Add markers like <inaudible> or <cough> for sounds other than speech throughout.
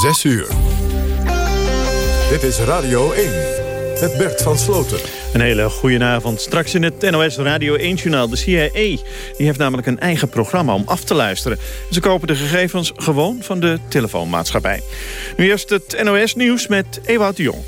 6 uur. Dit is Radio 1 met Bert van Sloten. Een hele goede avond. Straks in het NOS Radio 1-journaal. De CIA die heeft namelijk een eigen programma om af te luisteren. Ze kopen de gegevens gewoon van de telefoonmaatschappij. Nu eerst het NOS-nieuws met Ewout de Jong.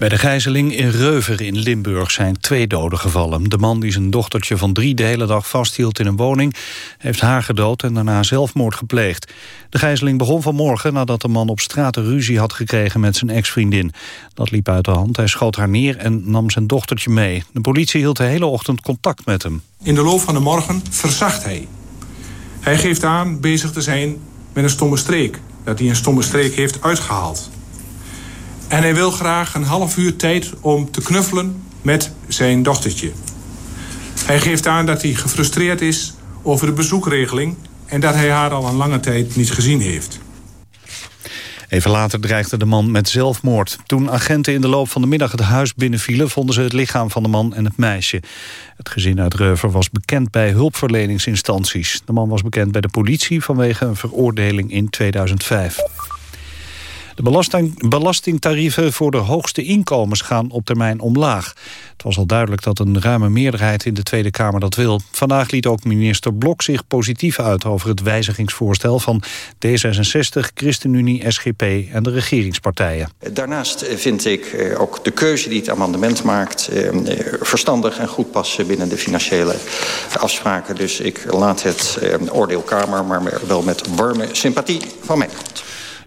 Bij de gijzeling in Reuver in Limburg zijn twee doden gevallen. De man die zijn dochtertje van drie de hele dag vasthield in een woning... heeft haar gedood en daarna zelfmoord gepleegd. De gijzeling begon vanmorgen nadat de man op straat ruzie had gekregen met zijn ex-vriendin. Dat liep uit de hand. Hij schoot haar neer en nam zijn dochtertje mee. De politie hield de hele ochtend contact met hem. In de loop van de morgen verzacht hij. Hij geeft aan bezig te zijn met een stomme streek. Dat hij een stomme streek heeft uitgehaald. En hij wil graag een half uur tijd om te knuffelen met zijn dochtertje. Hij geeft aan dat hij gefrustreerd is over de bezoekregeling... en dat hij haar al een lange tijd niet gezien heeft. Even later dreigde de man met zelfmoord. Toen agenten in de loop van de middag het huis binnenvielen... vonden ze het lichaam van de man en het meisje. Het gezin uit Reuver was bekend bij hulpverleningsinstanties. De man was bekend bij de politie vanwege een veroordeling in 2005. De belasting, belastingtarieven voor de hoogste inkomens gaan op termijn omlaag. Het was al duidelijk dat een ruime meerderheid in de Tweede Kamer dat wil. Vandaag liet ook minister Blok zich positief uit over het wijzigingsvoorstel van D66, ChristenUnie, SGP en de regeringspartijen. Daarnaast vind ik eh, ook de keuze die het amendement maakt eh, verstandig en goed passen binnen de financiële afspraken. Dus ik laat het eh, oordeel Kamer, maar wel met warme sympathie van mij.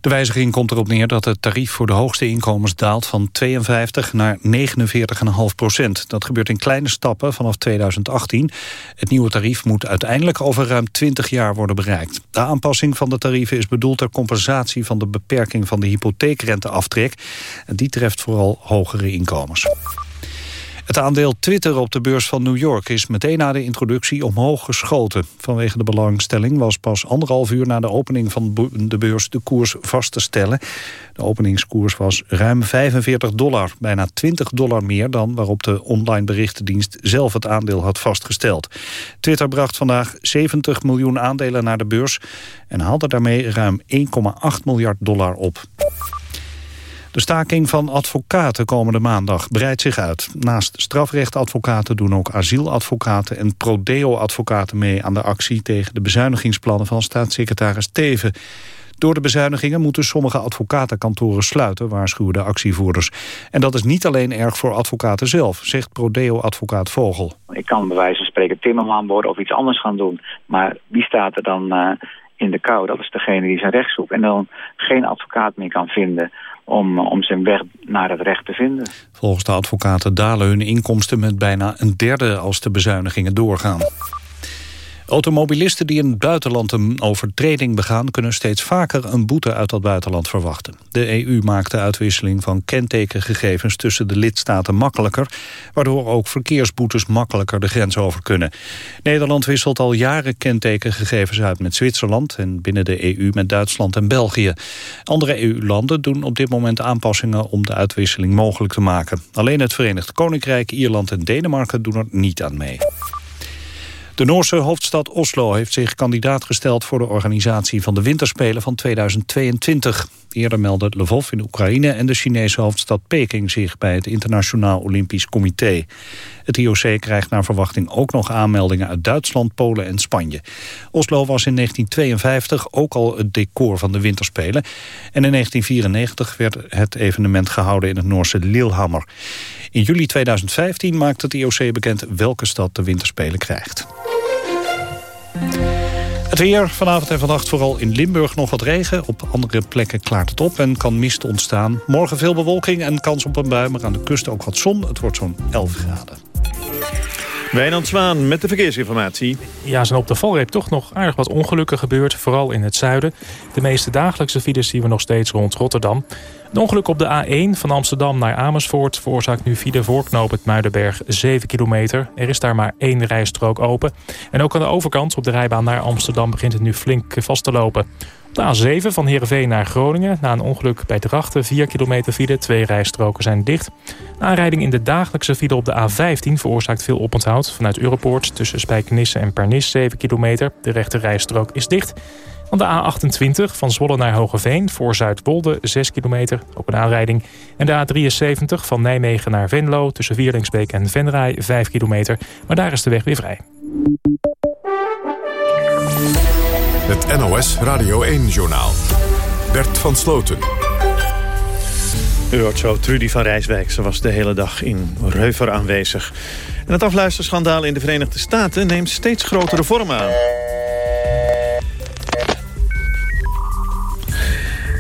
De wijziging komt erop neer dat het tarief voor de hoogste inkomens daalt van 52 naar 49,5 procent. Dat gebeurt in kleine stappen vanaf 2018. Het nieuwe tarief moet uiteindelijk over ruim 20 jaar worden bereikt. De aanpassing van de tarieven is bedoeld ter compensatie van de beperking van de hypotheekrenteaftrek. En die treft vooral hogere inkomens. Het aandeel Twitter op de beurs van New York is meteen na de introductie omhoog geschoten. Vanwege de belangstelling was pas anderhalf uur na de opening van de beurs de koers vast te stellen. De openingskoers was ruim 45 dollar, bijna 20 dollar meer dan waarop de online berichtendienst zelf het aandeel had vastgesteld. Twitter bracht vandaag 70 miljoen aandelen naar de beurs en haalde daarmee ruim 1,8 miljard dollar op. De staking van advocaten komende maandag breidt zich uit. Naast strafrechtadvocaten doen ook asieladvocaten en prodeo-advocaten mee aan de actie tegen de bezuinigingsplannen van staatssecretaris Teven. Door de bezuinigingen moeten sommige advocatenkantoren sluiten, waarschuwen de actievoerders. En dat is niet alleen erg voor advocaten zelf, zegt Prodeo-advocaat Vogel. Ik kan bij wijze van spreken timmerman worden of iets anders gaan doen. Maar wie staat er dan uh, in de kou? Dat is degene die zijn recht zoekt en dan geen advocaat meer kan vinden om, om zijn weg naar het recht te vinden. Volgens de advocaten dalen hun inkomsten met bijna een derde als de bezuinigingen doorgaan. Automobilisten die in het buitenland een overtreding begaan... kunnen steeds vaker een boete uit dat buitenland verwachten. De EU maakt de uitwisseling van kentekengegevens tussen de lidstaten makkelijker... waardoor ook verkeersboetes makkelijker de grens over kunnen. Nederland wisselt al jaren kentekengegevens uit met Zwitserland... en binnen de EU met Duitsland en België. Andere EU-landen doen op dit moment aanpassingen... om de uitwisseling mogelijk te maken. Alleen het Verenigd Koninkrijk, Ierland en Denemarken doen er niet aan mee. De Noorse hoofdstad Oslo heeft zich kandidaat gesteld... voor de organisatie van de Winterspelen van 2022. Eerder meldden Lvov in Oekraïne en de Chinese hoofdstad Peking... zich bij het Internationaal Olympisch Comité. Het IOC krijgt naar verwachting ook nog aanmeldingen... uit Duitsland, Polen en Spanje. Oslo was in 1952 ook al het decor van de Winterspelen. En in 1994 werd het evenement gehouden in het Noorse Lillehammer. In juli 2015 maakt het IOC bekend welke stad de Winterspelen krijgt. Het weer vanavond en vannacht vooral in Limburg nog wat regen. Op andere plekken klaart het op en kan mist ontstaan. Morgen veel bewolking en kans op een bui, maar aan de kust ook wat zon. Het wordt zo'n 11 graden. Wijnand Zwaan met de verkeersinformatie. Ja, zijn op de valreep toch nog aardig wat ongelukken gebeurd. Vooral in het zuiden. De meeste dagelijkse files zien we nog steeds rond Rotterdam. Een ongeluk op de A1 van Amsterdam naar Amersfoort... veroorzaakt nu via voorknoop het Muidenberg 7 kilometer. Er is daar maar één rijstrook open. En ook aan de overkant op de rijbaan naar Amsterdam... begint het nu flink vast te lopen. Op de A7 van Heerenveen naar Groningen. Na een ongeluk bij Drachten 4 kilometer file. Twee rijstroken zijn dicht. Een aanrijding in de dagelijkse file op de A15 veroorzaakt veel oponthoud. Vanuit Europoort tussen Spijkenisse en Pernis 7 kilometer. De rechte rijstrook is dicht. Dan de A28 van Zwolle naar Hogeveen voor Zuidwolde 6 kilometer op een aanrijding. En de A73 van Nijmegen naar Venlo tussen Vierlingsbeek en Venray 5 kilometer. Maar daar is de weg weer vrij. Het NOS Radio 1-journaal. Bert van Sloten. U hoort zo Trudy van Rijswijk. Ze was de hele dag in Reuver aanwezig. En het afluisterschandaal in de Verenigde Staten neemt steeds grotere vorm aan.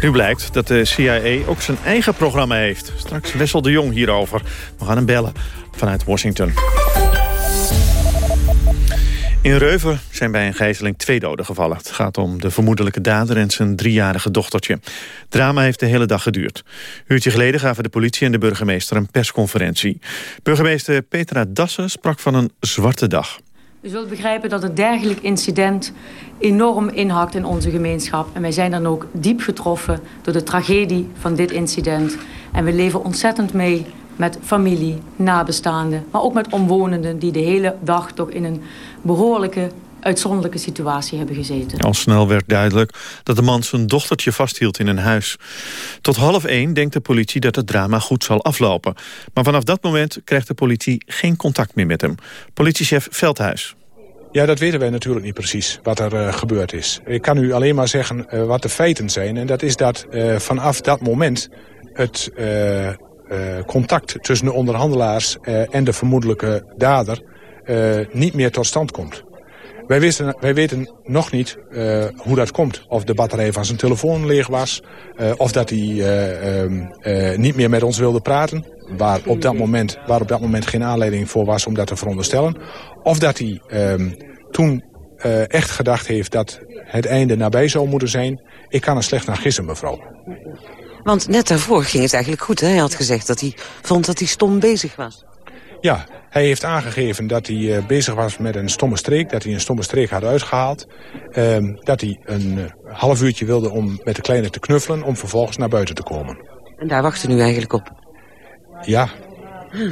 Nu blijkt dat de CIA ook zijn eigen programma heeft. Straks Wessel de Jong hierover. We gaan hem bellen vanuit Washington. In Reuven zijn bij een gijzeling twee doden gevallen. Het gaat om de vermoedelijke dader en zijn driejarige dochtertje. drama heeft de hele dag geduurd. Een uurtje geleden gaven de politie en de burgemeester een persconferentie. Burgemeester Petra Dassen sprak van een zwarte dag. U zult begrijpen dat een dergelijk incident enorm inhakt in onze gemeenschap. En wij zijn dan ook diep getroffen door de tragedie van dit incident. En we leven ontzettend mee met familie, nabestaanden... maar ook met omwonenden die de hele dag toch in een behoorlijke uitzonderlijke situatie hebben gezeten. Al snel werd duidelijk dat de man zijn dochtertje vasthield in een huis. Tot half één denkt de politie dat het drama goed zal aflopen. Maar vanaf dat moment krijgt de politie geen contact meer met hem. Politiechef Veldhuis. Ja, dat weten wij natuurlijk niet precies, wat er uh, gebeurd is. Ik kan u alleen maar zeggen uh, wat de feiten zijn. En dat is dat uh, vanaf dat moment het contact tussen de onderhandelaars en de vermoedelijke dader niet meer tot stand komt. Wij, wisten, wij weten nog niet uh, hoe dat komt. Of de batterij van zijn telefoon leeg was. Uh, of dat hij uh, niet meer met ons wilde praten. Waar op, dat moment, waar op dat moment geen aanleiding voor was om dat te veronderstellen. Of dat hij ehm, toen echt gedacht heeft dat het einde nabij zou moeten zijn. Ik kan er slecht naar gissen, mevrouw. Want net daarvoor ging het eigenlijk goed. Hè? Hij had gezegd dat hij vond dat hij stom bezig was. Ja, hij heeft aangegeven dat hij uh, bezig was met een stomme streek. Dat hij een stomme streek had uitgehaald. Uh, dat hij een uh, half uurtje wilde om met de kleine te knuffelen... om vervolgens naar buiten te komen. En daar wachten nu eigenlijk op? Ja,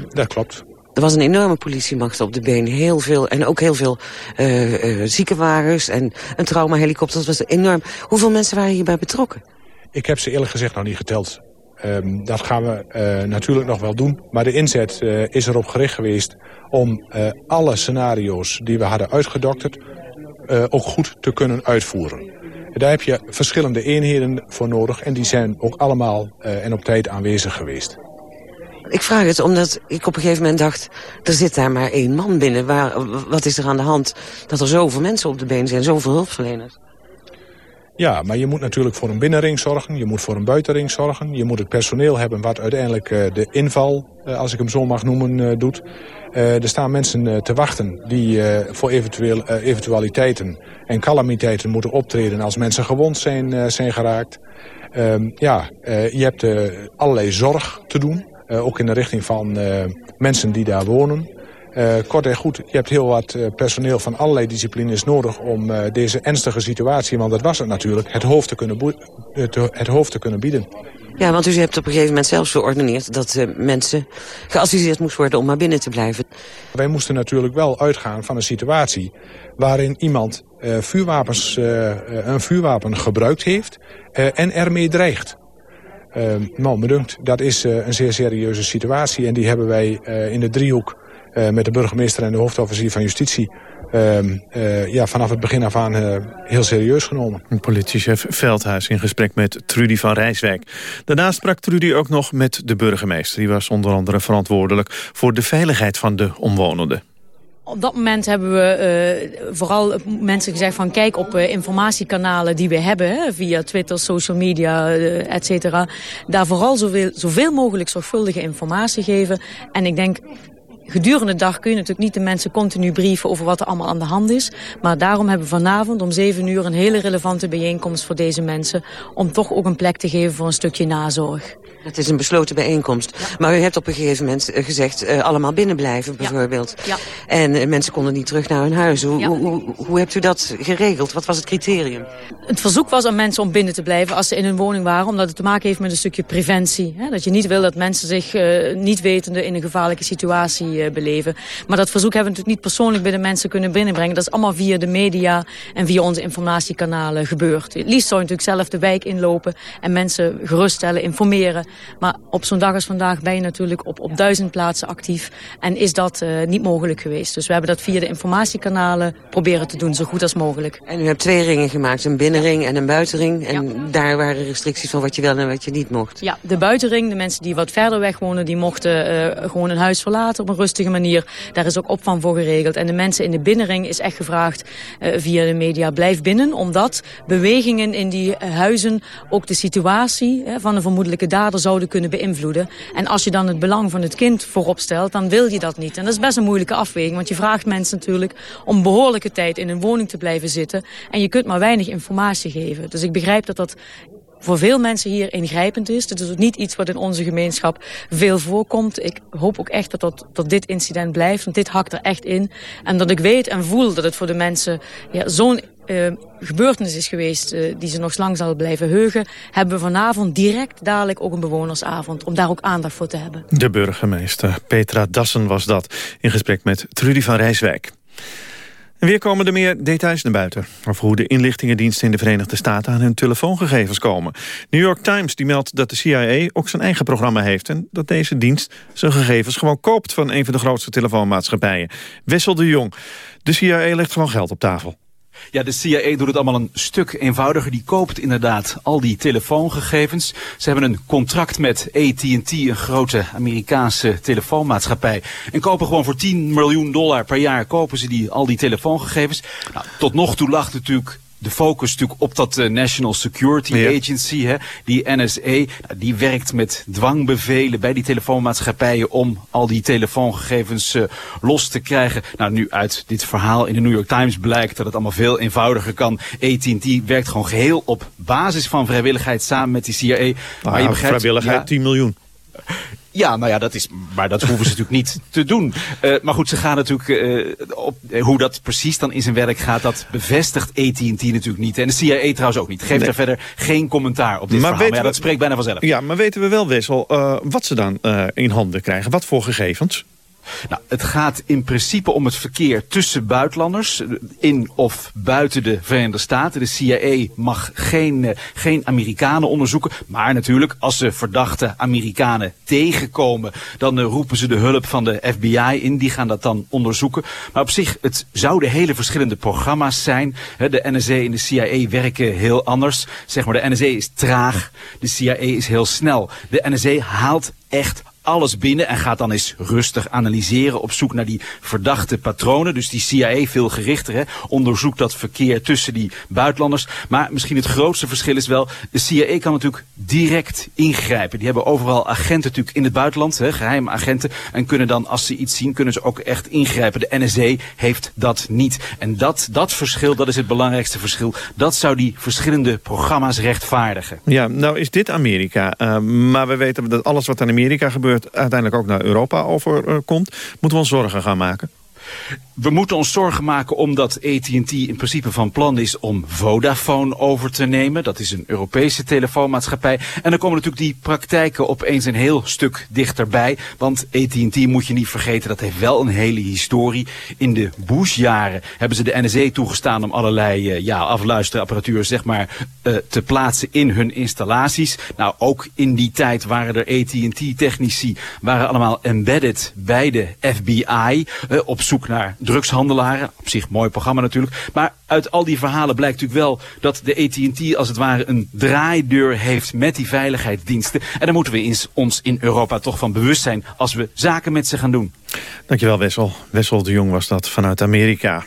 dat klopt. Er was een enorme politiemacht op de been. Heel veel, en ook heel veel uh, ziekenwagens en een traumahelikopter. Dat was enorm. Hoeveel mensen waren hierbij betrokken? Ik heb ze eerlijk gezegd nog niet geteld. Um, dat gaan we uh, natuurlijk nog wel doen. Maar de inzet uh, is erop gericht geweest om uh, alle scenario's die we hadden uitgedokterd... ook goed te kunnen uitvoeren. Daar heb je verschillende eenheden voor nodig en die zijn ook allemaal en op tijd aanwezig geweest. Ik vraag het omdat ik op een gegeven moment dacht... er zit daar maar één man binnen. Waar, wat is er aan de hand dat er zoveel mensen op de been zijn, zoveel hulpverleners? Ja, maar je moet natuurlijk voor een binnenring zorgen. Je moet voor een buitenring zorgen. Je moet het personeel hebben wat uiteindelijk uh, de inval, uh, als ik hem zo mag noemen, uh, doet. er staan mensen te wachten die voor eventueel, eventualiteiten en calamiteiten moeten optreden als mensen gewond zijn, zijn geraakt. Ehm, ja, je hebt allerlei zorg te doen. ook in de richting van mensen die daar wonen. Uh, kort en goed, je hebt heel wat uh, personeel van allerlei disciplines nodig om uh, deze ernstige situatie, want dat was het natuurlijk, het hoofd te kunnen, te, het hoofd te kunnen bieden. Ja, want u hebt op een gegeven moment zelfs verordeneerd dat mensen geadviseerd moest worden om maar binnen te blijven. Wij moesten natuurlijk wel uitgaan van een situatie waarin iemand vuurwapens, een vuurwapen gebruikt heeft en ermee dreigt. nou, me dunkt, dat is een zeer serieuze situatie en die hebben wij in de driehoek uh, met de burgemeester en de hoofdofficier van justitie... Uh, uh, ja, vanaf het begin af aan uh, heel serieus genomen. Politiechef Veldhuis in gesprek met Trudy van Rijswijk. Daarnaast sprak Trudy ook nog met de burgemeester. Die was onder andere verantwoordelijk voor de veiligheid van de omwonenden. Op dat moment hebben we uh, vooral mensen gezegd van kijk op uh, informatiekanalen die we hebben. Hè, via Twitter, social media, uh, et cetera. Daar vooral zoveel, zoveel mogelijk zorgvuldige informatie geven. En ik denk gedurende de dag kun je natuurlijk niet de mensen continu brieven over wat er allemaal aan de hand is. Maar daarom hebben we vanavond om 7 uur een hele relevante bijeenkomst voor deze mensen. Om toch ook een plek te geven voor een stukje nazorg. Het is een besloten bijeenkomst. Ja. Maar u hebt op een gegeven moment eh, gezegd uh, allemaal binnen blijven bijvoorbeeld. Ja. ja. En uh, mensen konden niet terug naar hun huis. Hoe, ja. hoe, hoe, hoe, hebt u dat geregeld? Wat was het criterium? Het verzoek was aan mensen om binnen te blijven als ze in hun woning waren. Omdat het te maken heeft met een stukje preventie. Hè? Dat je niet wil dat mensen zich niet wetende in een gevaarlijke situatie wij beleven. Maar dat verzoek hebben we natuurlijk niet persoonlijk bij de mensen kunnen binnenbrengen. Dat is allemaal via de media en via onze informatiekanalen gebeurd. Het liefst zou je natuurlijk zelf de wijk inlopen en mensen geruststellen, informeren. Maar op zo'n dag als vandaag ben je natuurlijk op, op duizend plaatsen actief en is dat niet mogelijk geweest. Dus we hebben dat via de informatiekanalen proberen te doen, zo goed als mogelijk. En u hebt twee ringen gemaakt, een binnenring en een buitenring. En daar waren restricties van wat je wel en wat je niet mocht. Ja, de buitenring, de mensen die wat verder weg wonen, die mochten uh, gewoon een huis verlaten op een manier. Daar is ook opvang voor geregeld. En de mensen in de binnenring is echt gevraagd uh, via de media, blijf binnen. Omdat bewegingen in die uh, huizen ook de situatie van een vermoedelijke dader zouden kunnen beïnvloeden. En als je dan het belang van het kind voorop stelt, dan wil je dat niet. En dat is best een moeilijke afweging, want je vraagt mensen natuurlijk om behoorlijke tijd in een woning te blijven zitten. En je kunt maar weinig informatie geven. Dus ik begrijp dat dat voor veel mensen hier ingrijpend is. Het is niet iets wat in onze gemeenschap veel voorkomt. Ik hoop ook echt dat, dat, dat dit incident blijft, want dit hakt er echt in. En dat ik weet en voel dat het voor de mensen ja, zo'n uh, gebeurtenis is geweest uh, die ze nog lang zal blijven heugen... hebben we vanavond direct dadelijk ook een bewonersavond... om daar ook aandacht voor te hebben. De burgemeester Petra Dassen was dat... in gesprek met Trudy van Rijswijk. En weer komen er meer details naar buiten... over hoe de inlichtingendiensten in de Verenigde Staten... aan hun telefoongegevens komen. New York Times die meldt dat de CIA ook zijn eigen programma heeft... en dat deze dienst zijn gegevens gewoon koopt... van een van de grootste telefoonmaatschappijen. Wessel de Jong. De CIA legt gewoon geld op tafel. Ja, de CIA doet het allemaal een stuk eenvoudiger. Die koopt inderdaad al die telefoongegevens. Ze hebben een contract met AT&T, een grote Amerikaanse telefoonmaatschappij. En kopen gewoon voor 10 miljoen dollar per jaar kopen ze die, al die telefoongegevens. Nou, tot nog toe lag natuurlijk de focus natuurlijk op dat uh, National Security Agency, hè, die NSA. Nou, die werkt met dwangbevelen bij die telefoonmaatschappijen om al die telefoongegevens uh, los te krijgen. Nou, nu uit dit verhaal in de New York Times blijkt dat het allemaal veel eenvoudiger kan. AT&T werkt gewoon geheel op basis van vrijwilligheid samen met die CIA. Nou, maar je begrijpt, vrijwilligheid ja, 10 miljoen. <laughs> Ja, nou ja, dat is, maar dat hoeven ze <laughs> natuurlijk niet te doen. Uh, maar goed, ze gaan natuurlijk uh, op hoe dat precies dan in zijn werk gaat, dat bevestigt AT&T natuurlijk niet. En de CIA trouwens ook niet. Geeft nee. er verder geen commentaar op dit maar verhaal. Maar ja, dat spreekt bijna vanzelf. Ja, maar weten we wel, Wessel, wat ze dan in handen krijgen? Wat voor gegevens? Nou, het gaat in principe om het verkeer tussen buitenlanders, in of buiten de Verenigde Staten. De CIA mag geen, uh, geen Amerikanen onderzoeken, maar natuurlijk als ze verdachte Amerikanen tegenkomen, dan uh, roepen ze de hulp van de FBI in, die gaan dat dan onderzoeken. Maar op zich, het zouden hele verschillende programma's zijn. De NSA en de CIA werken heel anders. Zeg maar, de NSA is traag, de CIA is heel snel. De NSA haalt echt alles binnen en gaat dan eens rustig analyseren op zoek naar die verdachte patronen. Dus die CIA veel gerichter hè, onderzoekt dat verkeer tussen die buitenlanders. Maar misschien het grootste verschil is wel, de CIA kan natuurlijk direct ingrijpen. Die hebben overal agenten natuurlijk in het buitenland, hè, geheime agenten. En kunnen dan, als ze iets zien, kunnen ze ook echt ingrijpen. De NSA heeft dat niet. En dat, dat verschil, dat is het belangrijkste verschil. Dat zou die verschillende programma's rechtvaardigen. Ja, nou is dit Amerika. Uh, maar we weten dat alles wat in Amerika gebeurt uiteindelijk ook naar Europa overkomt. Moeten we ons zorgen gaan maken? We moeten ons zorgen maken omdat AT&T in principe van plan is om Vodafone over te nemen. Dat is een Europese telefoonmaatschappij. En dan komen natuurlijk die praktijken opeens een heel stuk dichterbij. Want AT&T moet je niet vergeten, dat heeft wel een hele historie. In de Bush-jaren hebben ze de NSA toegestaan om allerlei uh, ja, afluisterapparatuur zeg maar, uh, te plaatsen in hun installaties. Nou, ook in die tijd waren er AT&T-technici, waren allemaal embedded bij de FBI uh, op zoek naar drugshandelaren. Op zich mooi programma natuurlijk. Maar uit al die verhalen blijkt natuurlijk wel dat de AT&T als het ware een draaideur heeft met die veiligheidsdiensten. En daar moeten we ons in Europa toch van bewust zijn als we zaken met ze gaan doen. Dankjewel Wessel. Wessel de Jong was dat vanuit Amerika.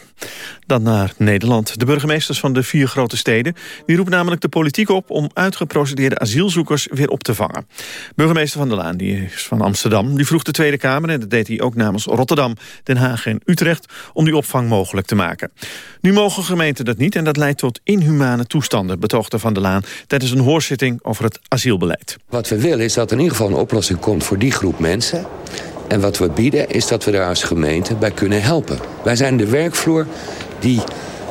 Dan naar Nederland. De burgemeesters van de vier grote steden... die roepen namelijk de politiek op om uitgeprocedeerde asielzoekers weer op te vangen. Burgemeester Van der Laan, die is van Amsterdam, die vroeg de Tweede Kamer... en dat deed hij ook namens Rotterdam, Den Haag en Utrecht... om die opvang mogelijk te maken. Nu mogen gemeenten dat niet en dat leidt tot inhumane toestanden... betoogde Van der Laan tijdens een hoorzitting over het asielbeleid. Wat we willen is dat er in ieder geval een oplossing komt voor die groep mensen... En wat we bieden is dat we daar als gemeente bij kunnen helpen. Wij zijn de werkvloer die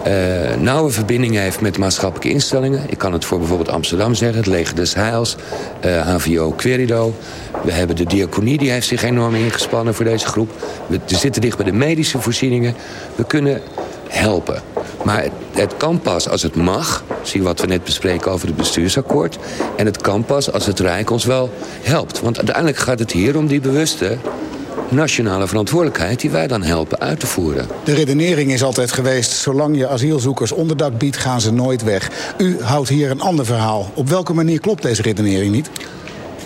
uh, nauwe verbindingen heeft met maatschappelijke instellingen. Ik kan het voor bijvoorbeeld Amsterdam zeggen, het Leger des Heils, uh, eh, HVO Querido. We hebben de diaconie, die heeft zich enorm ingespannen voor deze groep. We zitten dicht bij de medische voorzieningen. We kunnen helpen. Maar het kan pas als het mag. Zie wat we net bespreken over het bestuursakkoord. En het kan pas als het Rijk ons wel helpt. Want uiteindelijk gaat het hier om die bewuste nationale verantwoordelijkheid... die wij dan helpen uit te voeren. De redenering is altijd geweest... zolang je asielzoekers onderdak biedt, gaan ze nooit weg. U houdt hier een ander verhaal. Op welke manier klopt deze redenering niet?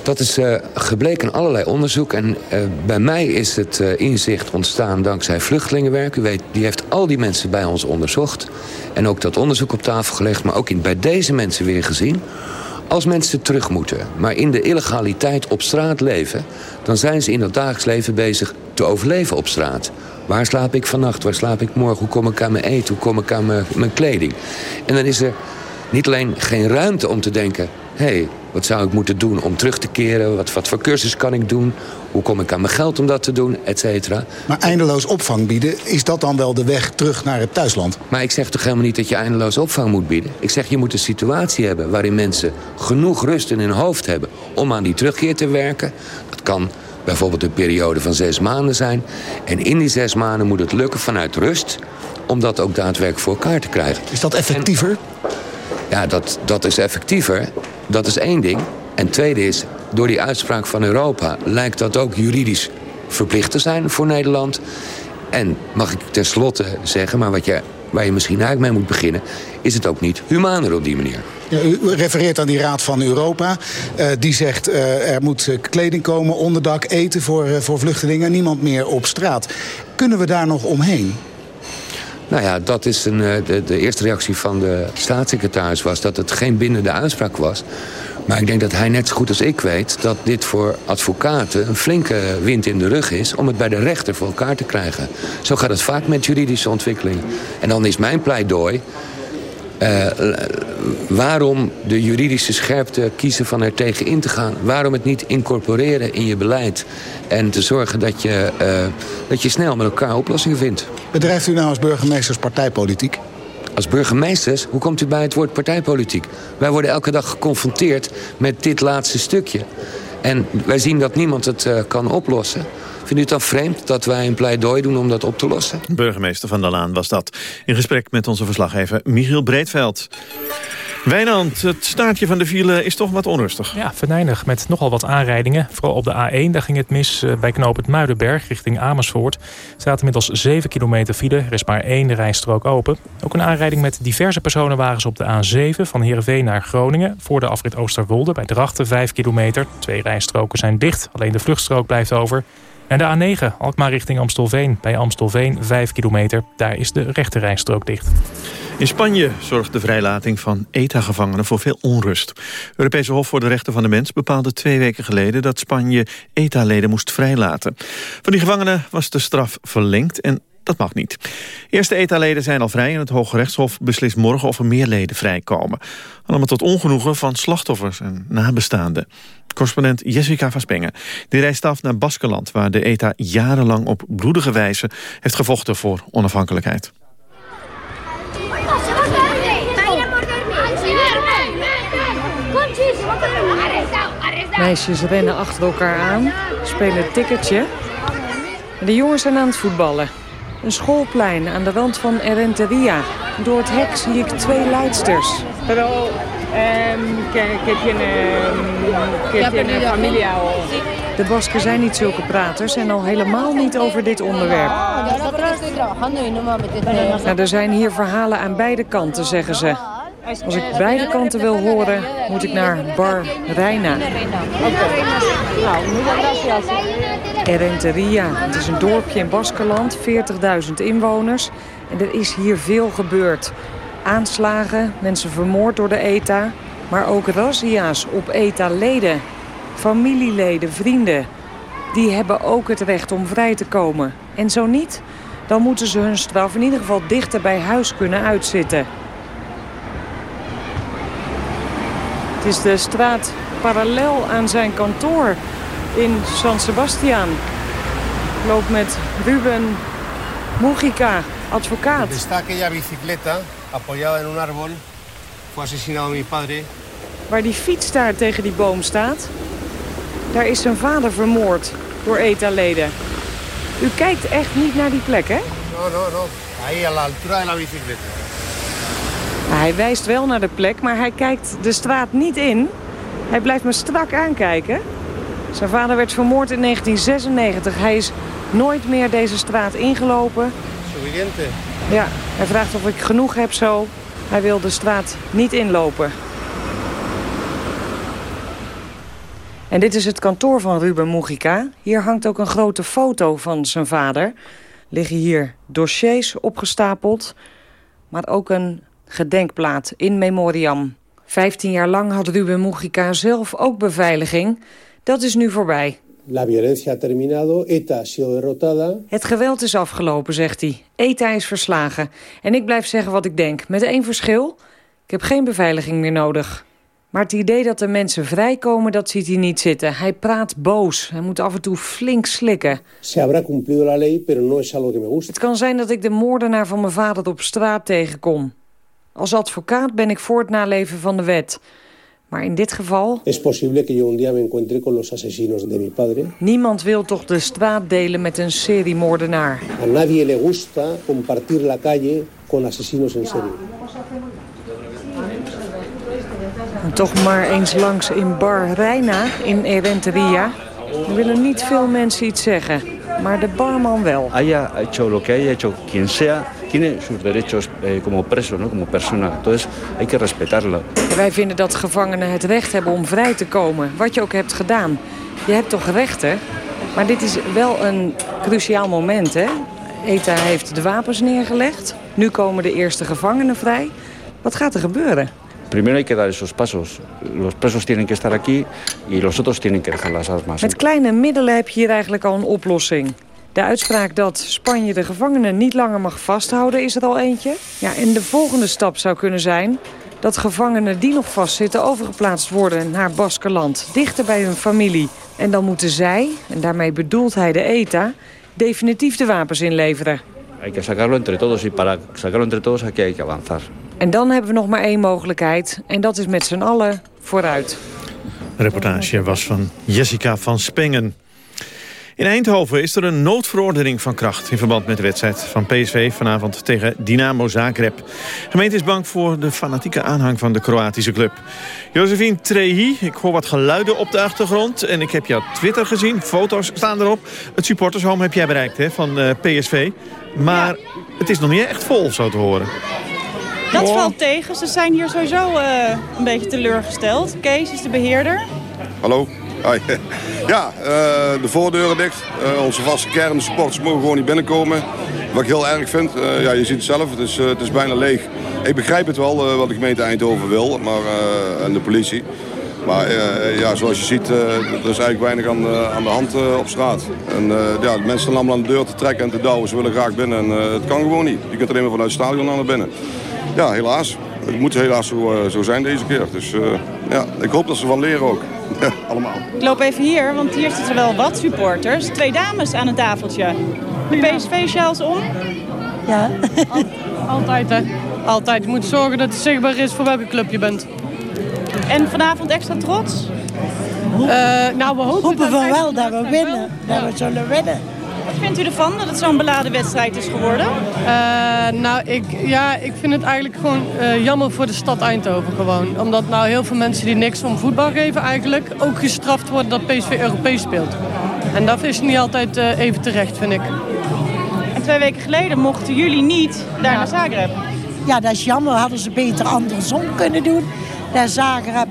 Dat is uh, gebleken in allerlei onderzoek. En uh, bij mij is het uh, inzicht ontstaan dankzij vluchtelingenwerk. U weet, die heeft al die mensen bij ons onderzocht. En ook dat onderzoek op tafel gelegd. Maar ook in, bij deze mensen weer gezien. Als mensen terug moeten, maar in de illegaliteit op straat leven... dan zijn ze in het dagelijks leven bezig te overleven op straat. Waar slaap ik vannacht? Waar slaap ik morgen? Hoe kom ik aan mijn eten? Hoe kom ik aan mijn, mijn kleding? En dan is er niet alleen geen ruimte om te denken... hé, hey, wat zou ik moeten doen om terug te keren? Wat, wat voor cursus kan ik doen? Hoe kom ik aan mijn geld om dat te doen? Et cetera. Maar eindeloos opvang bieden, is dat dan wel de weg terug naar het thuisland? Maar ik zeg toch helemaal niet dat je eindeloos opvang moet bieden? Ik zeg, je moet een situatie hebben waarin mensen genoeg rust in hun hoofd hebben... om aan die terugkeer te werken. Dat kan bijvoorbeeld een periode van zes maanden zijn. En in die zes maanden moet het lukken vanuit rust... om dat ook daadwerkelijk voor elkaar te krijgen. Is dat effectiever? ja, dat, dat is effectiever. Dat is één ding. En tweede is, door die uitspraak van Europa... lijkt dat ook juridisch verplicht te zijn voor Nederland. En mag ik tenslotte zeggen, maar wat je, waar je misschien eigenlijk mee moet beginnen... is het ook niet humaner op die manier. U refereert aan die Raad van Europa. Uh, die zegt uh, er moet eh, kleding komen, onderdak, eten voor, uh, voor vluchtelingen. Niemand meer op straat. Kunnen we daar nog omheen? Nou ja, dat is een, de, de eerste reactie van de staatssecretaris was... dat het geen bindende uitspraak was. Maar ik denk dat hij net zo goed als ik weet... dat dit voor advocaten een flinke wind in de rug is... om het bij de rechter voor elkaar te krijgen. Zo gaat het vaak met juridische ontwikkeling. En dan is mijn pleidooi... Uh, waarom de juridische scherpte kiezen van er tegen in te gaan? Waarom het niet incorporeren in je beleid? En te zorgen dat je, uh, dat je snel met elkaar oplossingen vindt. Bedrijft u nou als burgemeesters partijpolitiek? Als burgemeesters, hoe komt u bij het woord partijpolitiek? Wij worden elke dag geconfronteerd met dit laatste stukje. En wij zien dat niemand het uh, kan oplossen. Vindt u het dan vreemd dat wij een pleidooi doen om dat op te lossen? Burgemeester Van der Laan was dat. In gesprek met onze verslaggever Michiel Breedveld. Wijnand, het staartje van de file is toch wat onrustig. Ja, venijnig met nogal wat aanrijdingen. Vooral op de A1, daar ging het mis eh, bij knoop het Muidenberg richting Amersfoort. Er staat inmiddels 7 kilometer file, er is maar één rijstrook open. Ook een aanrijding met diverse personenwagens op de A7 van Heerenveen naar Groningen... voor de afrit Oosterwolde bij Drachten 5 kilometer. Twee rijstroken zijn dicht, alleen de vluchtstrook blijft over... En de A9, Alkmaar richting Amstelveen. Bij Amstelveen 5 kilometer. Daar is de rechterrijstrook dicht. In Spanje zorgt de vrijlating van ETA-gevangenen voor veel onrust. Europese Hof voor de Rechten van de Mens bepaalde twee weken geleden... dat Spanje ETA-leden moest vrijlaten. Van die gevangenen was de straf verlengd en dat mag niet. Eerste ETA-leden zijn al vrij en het Hoge Rechtshof beslist morgen of er meer leden vrijkomen. Allemaal tot ongenoegen van slachtoffers en nabestaanden. Correspondent Jessica van Spengen. Die reist af naar Baskeland, waar de ETA jarenlang op bloedige wijze heeft gevochten voor onafhankelijkheid. Meisjes rennen achter elkaar aan, spelen het ticketje. De jongens zijn aan het voetballen. Een schoolplein aan de rand van Erenteria. Door het hek zie ik twee leidsters. Pero, um, que, que tiene, que tiene familia De Basken zijn niet zulke praters en al helemaal niet over dit onderwerp. Nou, er zijn hier verhalen aan beide kanten, zeggen ze. Als ik beide kanten wil horen, moet ik naar Bar Reina. Erenteria, het is een dorpje in Baskerland, 40.000 inwoners. En er is hier veel gebeurd. Aanslagen, mensen vermoord door de ETA, maar ook razzia's op ETA-leden. Familieleden, vrienden, die hebben ook het recht om vrij te komen. En zo niet, dan moeten ze hun straf in ieder geval dichter bij huis kunnen uitzitten. Het is de straat parallel aan zijn kantoor in San Sebastian. Ik loop met Ruben Mujica Advocaat. Está aquella bicicleta apoyada en un árbol. Fue asesinado mi padre. Waar die fiets daar tegen die boom staat, daar is zijn vader vermoord door ETA-leden. U kijkt echt niet naar die plek, hè? No, no, no. Ahí a la altura de la bicicleta. Hij wijst wel naar de plek, maar hij kijkt de straat niet in. Hij blijft me strak aankijken. Zijn vader werd vermoord in 1996. Hij is nooit meer deze straat ingelopen. Suficiente. Ja, hij vraagt of ik genoeg heb zo. Hij wil de straat niet inlopen. En dit is het kantoor van Ruben Mujica. Hier hangt ook een grote foto van zijn vader. Liggen hier dossiers opgestapeld, maar ook een gedenkplaat in memoriam. Vijftien jaar lang had Ruben Mujica zelf ook beveiliging. Dat is nu voorbij. La violencia ha terminado. ETA ha sido derrotada. Het geweld is afgelopen, zegt hij. ETA is verslagen. En ik blijf zeggen wat ik denk. Met één verschil. Ik heb geen beveiliging meer nodig. Maar het idee dat de mensen vrijkomen, dat ziet hij niet zitten. Hij praat boos. Hij moet af en toe flink slikken. Se habrá cumplido la ley, pero no es algo que me gusta. Het kan zijn dat ik de moordenaar van mijn vader op straat tegenkom. Als advocaat ben ik voor het naleven van de wet. Maar in dit geval... Es posible que yo un día me encuentre con los asesinos de mi padre. Niemand wil toch de straat delen met een seriemoordenaar. A nadie le gusta compartir la calle con asesinos en serie. En toch maar eens langs in Bar Reina in Erenteria. Er willen niet veel mensen iets zeggen, maar de barman wel. haya hecho lo que haya hecho quien sea, tiene sus derechos eh, como preso, ¿no? como persona. Entonces hay que respetarlo. Wij vinden dat gevangenen het recht hebben om vrij te komen, wat je ook hebt gedaan. Je hebt toch rechten? Maar dit is wel een cruciaal moment, hè? ETA heeft de wapens neergelegd. Nu komen de eerste gevangenen vrij. Wat gaat er gebeuren? Primero hay que dar esos pasos. Los presos tienen que estar aquí y los otros tienen que dejar las armas. Met kleine middelen heb je hier eigenlijk al een oplossing. De uitspraak dat Spanje de gevangenen niet langer mag vasthouden is er al eentje. Ja, en de volgende stap zou kunnen zijn dat gevangenen die nog vastzitten overgeplaatst worden naar Baskeland, dichter bij hun familie. En dan moeten zij, en daarmee bedoelt hij de ETA, definitief de wapens inleveren. Hay que sacarlo entre todos y para sacarlo entre todos aquí hay que avanzar. En dan hebben we nog maar één mogelijkheid en dat is met z'n allen vooruit. De reportage was van Jessica van Spengen. In Eindhoven is er een noodverordening van kracht... in verband met de wedstrijd van PSV vanavond tegen Dynamo Zagreb. De gemeente is bang voor de fanatieke aanhang van de Kroatische club. Josephine Trehi, ik hoor wat geluiden op de achtergrond... en ik heb jouw Twitter gezien, foto's staan erop. Het supportershome heb jij bereikt hè, van eh, PSV. Maar het is nog niet echt vol, zo te horen. Dat valt tegen. Ze zijn hier sowieso eh, een beetje teleurgesteld. Kees is de beheerder. Hallo. <laughs> Hoi. Ja, eh, de voordeuren dicht. Eh, onze vaste kern, de supporters mogen gewoon niet binnenkomen. Wat ik heel erg vind, eh, ja, je ziet het zelf, het is, het is bijna leeg. Ik begrijp het wel wat de gemeente Eindhoven wil maar, en de politie. Maar ja, zoals je ziet, er is eigenlijk weinig aan, aan de hand op straat. En ja, de mensen staan allemaal aan de deur te trekken en te douwen. Ze willen graag binnen en het kan gewoon niet. Je kunt alleen maar vanuit het stadion naar binnen. Ja, helaas. Het moet helaas zo, zo zijn deze keer. Dus ja, ik hoop dat ze van leren ook. <laughs> Allemaal. Ik loop even hier, want hier zitten wel wat supporters. Twee dames aan een tafeltje. De PSV-sjaals om? Ja. Altijd, hè. Altijd. Je moet zorgen dat het zichtbaar is voor welke club je bent. En vanavond extra trots? Uh, nou, we hopen, hopen we wel dat we winnen. Dat we zullen winnen. Wat vindt u ervan dat het zo'n beladen wedstrijd is geworden? Uh, nou, ik, ja, ik vind het eigenlijk gewoon uh, jammer voor de stad Eindhoven gewoon. Omdat nou heel veel mensen die niks om voetbal geven eigenlijk... ook gestraft worden dat PSV Europees speelt. En dat is niet altijd uh, even terecht, vind ik. En twee weken geleden mochten jullie niet daar ja. naar Zagreb. Ja, dat is jammer. Hadden ze beter andersom kunnen doen. Dat Zagreb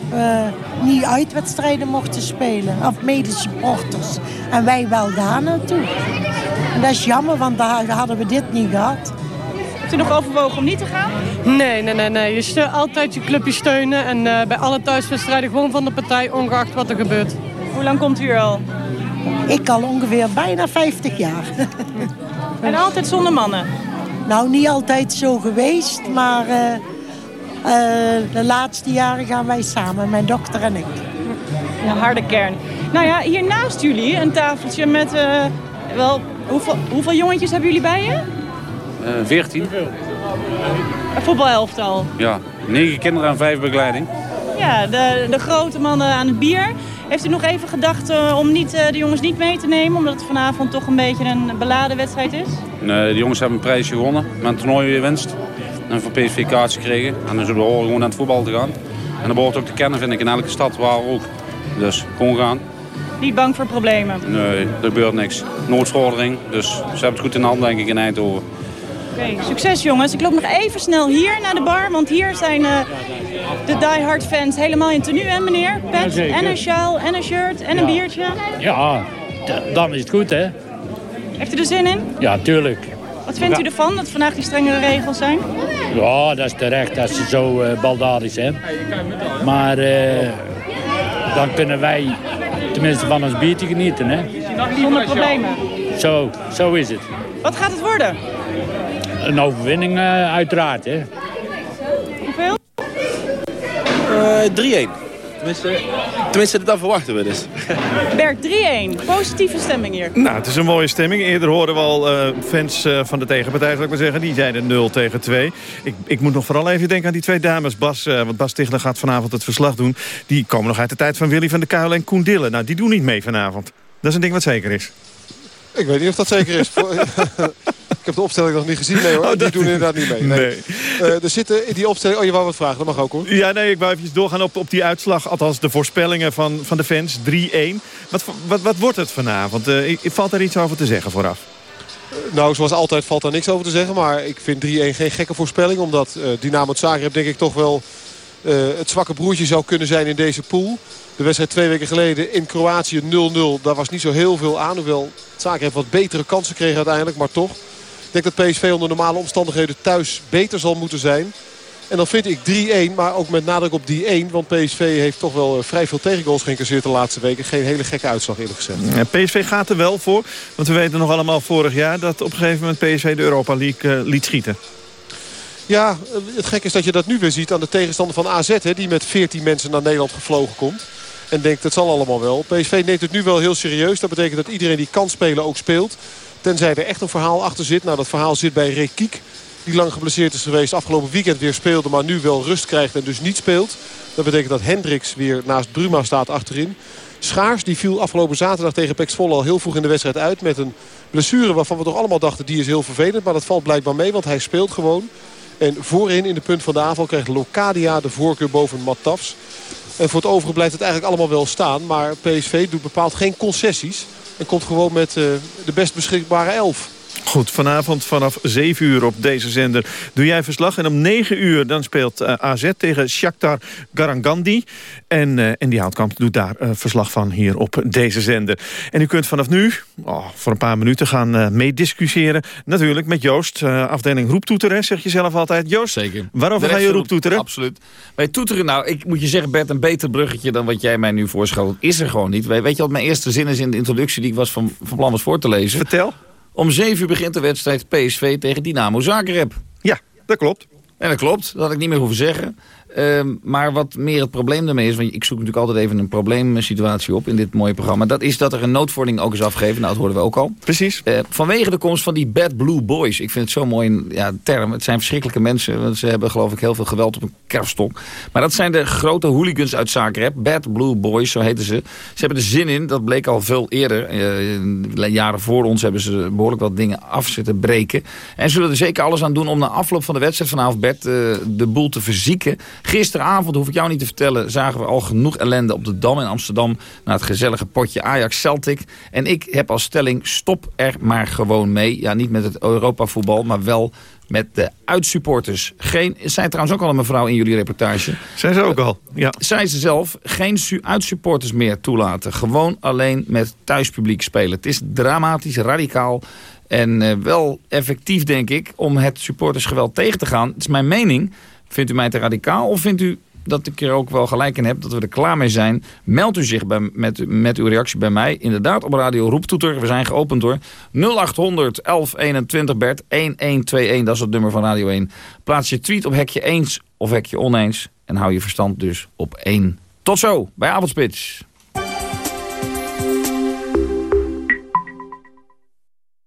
niet uitwedstrijden mochten spelen. Of medesupporters. En wij wel daar naartoe. En dat is jammer, want daar hadden we dit niet gehad. Hebt u nog overwogen om niet te gaan? Nee, nee, nee. nee. Je steunt altijd je clubje steunen. En uh, bij alle thuiswedstrijden gewoon van de partij, ongeacht wat er gebeurt. Hoe lang komt u al? Ik al ongeveer bijna 50 jaar. <laughs> en altijd zonder mannen? Nou, niet altijd zo geweest, maar... Uh, uh, de laatste jaren gaan wij samen, mijn dochter en ik. Een harde kern. Nou ja, hier naast jullie een tafeltje met... Uh, wel, hoeveel, hoeveel jongetjes hebben jullie bij je? 14. Een voetbalelftal. Ja, negen kinderen en vijf begeleiding. Ja, de, de grote mannen aan het bier. Heeft u nog even gedacht uh, om niet, uh, de jongens niet mee te nemen... omdat het vanavond toch een beetje een beladen wedstrijd is? Nee, de jongens hebben een prijsje gewonnen. Met een toernooi winst. En voor PSV kaartjes gekregen. En dan zullen we horen gewoon naar het voetbal te gaan. En dat behoort ook te kennen, vind ik, in elke stad waar ook. Dus gewoon gaan. Niet bang voor problemen? Nee, er gebeurt niks. Noodvordering, dus ze hebben het goed in de hand, denk ik, in Eindhoven. Oké, succes jongens. Ik loop nog even snel hier naar de bar, want hier zijn uh, de diehard fans helemaal in tenue, hè meneer? Pet en een sjaal en een shirt en een biertje. Ja, dan is het goed, hè? Heeft u er zin in? Ja, tuurlijk. Wat vindt u ervan, dat vandaag die strengere regels zijn? Ja, dat is terecht dat ze zo uh, baldadig zijn. Maar uh, dan kunnen wij tenminste van ons biertje genieten, hè? Zonder problemen. Zo, zo is het. Wat gaat het worden? Een overwinning uh, uiteraard, hè? Hoeveel? Uh, 3-1. Tenminste, tenminste, dat verwachten we dus. Bert, 3-1. Positieve stemming hier. Nou, het is een mooie stemming. Eerder hoorden we al uh, fans uh, van de tegenpartij, zou ik maar zeggen. Die zeiden 0 tegen 2. Ik, ik moet nog vooral even denken aan die twee dames. Bas, uh, want Bas Tichler gaat vanavond het verslag doen. Die komen nog uit de tijd van Willy van der Kuil en Koen Dillen. Nou, die doen niet mee vanavond. Dat is een ding wat zeker is. Ik weet niet of dat zeker is. <laughs> Ik heb de opstelling nog niet gezien. Nee hoor, oh, die doen inderdaad niet mee. Nee. nee. Uh, er zitten in die opstelling... Oh, je wou wat vragen. Dat mag ook hoor. Ja, nee, ik wou even doorgaan op, op die uitslag. Althans, de voorspellingen van, van de fans. 3-1. Wat, wat, wat wordt het vanavond? Uh, valt er iets over te zeggen vooraf? Nou, zoals altijd valt daar niks over te zeggen. Maar ik vind 3-1 geen gekke voorspelling. Omdat uh, Dynamo Zagreb denk ik toch wel uh, het zwakke broertje zou kunnen zijn in deze pool. De wedstrijd twee weken geleden in Kroatië 0-0. Daar was niet zo heel veel aan. Hoewel Zagreb wat betere kansen kreeg uiteindelijk. Maar toch. Ik denk dat PSV onder normale omstandigheden thuis beter zal moeten zijn. En dan vind ik 3-1, maar ook met nadruk op die 1. Want PSV heeft toch wel vrij veel tegengoals geïncasseerd de laatste weken. Geen hele gekke uitslag eerlijk gezegd. Ja, PSV gaat er wel voor. Want we weten nog allemaal vorig jaar dat op een gegeven moment PSV de Europa League uh, liet schieten. Ja, het gekke is dat je dat nu weer ziet aan de tegenstander van AZ. Hè, die met 14 mensen naar Nederland gevlogen komt. En denkt het zal allemaal wel. PSV neemt het nu wel heel serieus. Dat betekent dat iedereen die kan spelen ook speelt. Tenzij er echt een verhaal achter zit. Nou, dat verhaal zit bij Rekiek. Die lang geblesseerd is geweest. Afgelopen weekend weer speelde. Maar nu wel rust krijgt en dus niet speelt. Dat betekent dat Hendricks weer naast Bruma staat achterin. Schaars die viel afgelopen zaterdag tegen Pek Zwolle al heel vroeg in de wedstrijd uit. Met een blessure waarvan we toch allemaal dachten die is heel vervelend. Maar dat valt blijkbaar mee want hij speelt gewoon. En voorin in de punt van de aanval krijgt Locadia de voorkeur boven Matafs. En voor het overige blijft het eigenlijk allemaal wel staan. Maar PSV doet bepaald geen concessies. En komt gewoon met uh, de best beschikbare elf. Goed, vanavond vanaf 7 uur op deze zender doe jij verslag. En om 9 uur dan speelt uh, AZ tegen Shakhtar Garangandi. En, uh, en die Houtkamp doet daar uh, verslag van hier op deze zender. En u kunt vanaf nu, oh, voor een paar minuten, gaan meediscussiëren. Natuurlijk met Joost, afdeling roeptoeteren, zeg je zelf altijd. Joost, Zeker. waarover ga je roeptoeteren? Absoluut. Bij toeteren, nou, ik moet je zeggen Bert, een beter bruggetje dan wat jij mij nu voorschotelt, is er gewoon niet. Weet je wat mijn eerste zin is in de introductie die ik was van, van plan was voor te lezen? Vertel. Om 7 uur begint de wedstrijd PSV tegen Dynamo Zagreb. Ja, dat klopt. En dat klopt, dat had ik niet meer hoeven zeggen. Uh, maar wat meer het probleem daarmee is... want ik zoek natuurlijk altijd even een probleemsituatie op in dit mooie programma... dat is dat er een noodvordering ook is afgegeven. Nou, dat hoorden we ook al. Precies. Uh, vanwege de komst van die Bad Blue Boys. Ik vind het zo'n mooi ja, term. Het zijn verschrikkelijke mensen. Want ze hebben geloof ik heel veel geweld op een kerfstok. Maar dat zijn de grote hooligans uit Zagreb. Bad Blue Boys, zo heten ze. Ze hebben er zin in. Dat bleek al veel eerder. Uh, jaren voor ons hebben ze behoorlijk wat dingen af zitten breken. En zullen er zeker alles aan doen om na afloop van de wedstrijd vanavond... Bert, de boel te verzieken. Gisteravond, hoef ik jou niet te vertellen, zagen we al genoeg ellende op de Dam in Amsterdam. Na het gezellige potje Ajax-Celtic. En ik heb als stelling, stop er maar gewoon mee. Ja, niet met het Europa-voetbal, maar wel met de uitsupporters. Geen, zijn trouwens ook al een mevrouw in jullie reportage. Zijn ze ook al, ja. Zij ze zelf, geen uitsupporters meer toelaten. Gewoon alleen met thuispubliek spelen. Het is dramatisch, radicaal. En uh, wel effectief, denk ik, om het supportersgeweld tegen te gaan. Het is mijn mening. Vindt u mij te radicaal of vindt u dat ik er ook wel gelijk in heb dat we er klaar mee zijn. Meld u zich bij, met, met uw reactie bij mij. Inderdaad op Radio Roeptoeter. We zijn geopend door 0800 1121 Bert 1121. Dat is het nummer van Radio 1. Plaats je tweet op hekje eens of hekje oneens. En hou je verstand dus op 1. Tot zo bij Avondspits.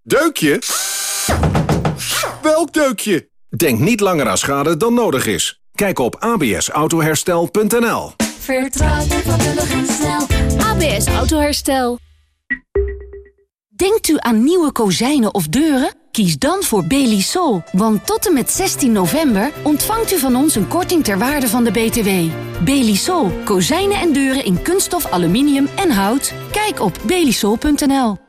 Deukje? welk deukje? Denk niet langer aan schade dan nodig is. Kijk op absautoherstel.nl Vertrouw de en snel. ABS Autoherstel. Denkt u aan nieuwe kozijnen of deuren? Kies dan voor Belisol, want tot en met 16 november ontvangt u van ons een korting ter waarde van de BTW. Belisol, kozijnen en deuren in kunststof, aluminium en hout. Kijk op belisol.nl.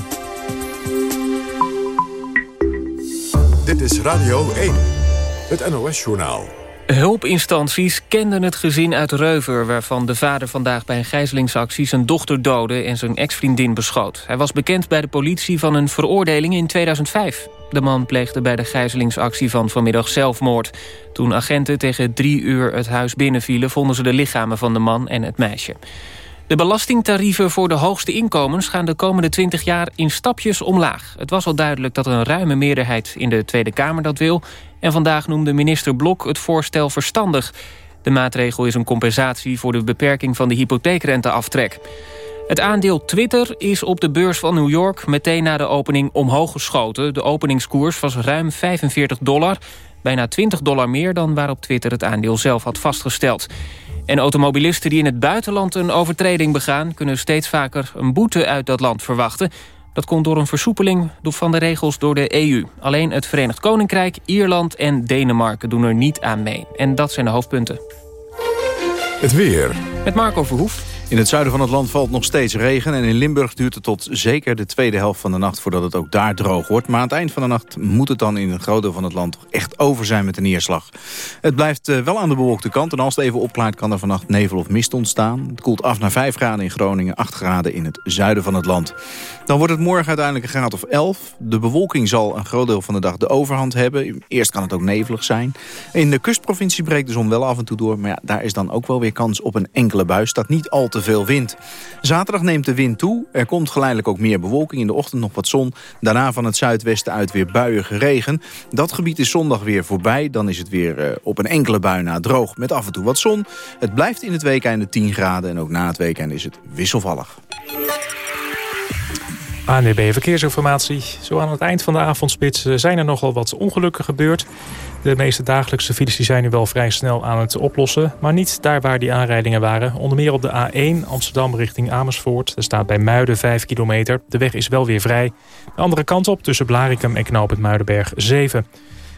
Radio 1, het NOS-journaal. Hulpinstanties kenden het gezin uit Reuver... waarvan de vader vandaag bij een gijzelingsactie zijn dochter doodde... en zijn ex-vriendin beschoot. Hij was bekend bij de politie van een veroordeling in 2005. De man pleegde bij de gijzelingsactie van vanmiddag zelfmoord. Toen agenten tegen drie uur het huis binnenvielen... vonden ze de lichamen van de man en het meisje. De belastingtarieven voor de hoogste inkomens gaan de komende 20 jaar in stapjes omlaag. Het was al duidelijk dat een ruime meerderheid in de Tweede Kamer dat wil. En vandaag noemde minister Blok het voorstel verstandig. De maatregel is een compensatie voor de beperking van de hypotheekrenteaftrek. Het aandeel Twitter is op de beurs van New York meteen na de opening omhoog geschoten. De openingskoers was ruim 45 dollar, bijna 20 dollar meer dan waarop Twitter het aandeel zelf had vastgesteld. En automobilisten die in het buitenland een overtreding begaan... kunnen steeds vaker een boete uit dat land verwachten. Dat komt door een versoepeling van de regels door de EU. Alleen het Verenigd Koninkrijk, Ierland en Denemarken doen er niet aan mee. En dat zijn de hoofdpunten. Het weer. Met Marco Verhoef. In het zuiden van het land valt nog steeds regen... en in Limburg duurt het tot zeker de tweede helft van de nacht... voordat het ook daar droog wordt. Maar aan het eind van de nacht moet het dan in een groot deel van het land... echt over zijn met de neerslag. Het blijft eh, wel aan de bewolkte kant... en als het even opklaart kan er vannacht nevel of mist ontstaan. Het koelt af naar 5 graden in Groningen, 8 graden in het zuiden van het land. Dan wordt het morgen uiteindelijk een graad of 11. De bewolking zal een groot deel van de dag de overhand hebben. Eerst kan het ook nevelig zijn. In de kustprovincie breekt de zon wel af en toe door... maar ja, daar is dan ook wel weer kans op een enkele bui. Staat niet al te veel wind. Zaterdag neemt de wind toe. Er komt geleidelijk ook meer bewolking. In de ochtend nog wat zon. Daarna van het zuidwesten uit weer buiige regen. Dat gebied is zondag weer voorbij. Dan is het weer uh, op een enkele bui na droog met af en toe wat zon. Het blijft in het weekende 10 graden. En ook na het weekend is het wisselvallig. ANWB Verkeersinformatie. Zo aan het eind van de avondspits eh, zijn er nogal wat ongelukken gebeurd. De meeste dagelijkse files zijn nu wel vrij snel aan het oplossen. Maar niet daar waar die aanrijdingen waren. Onder meer op de A1 Amsterdam richting Amersfoort. Er staat bij Muiden 5 kilometer. De weg is wel weer vrij. De andere kant op tussen Blarikum en Knoop het Muidenberg 7.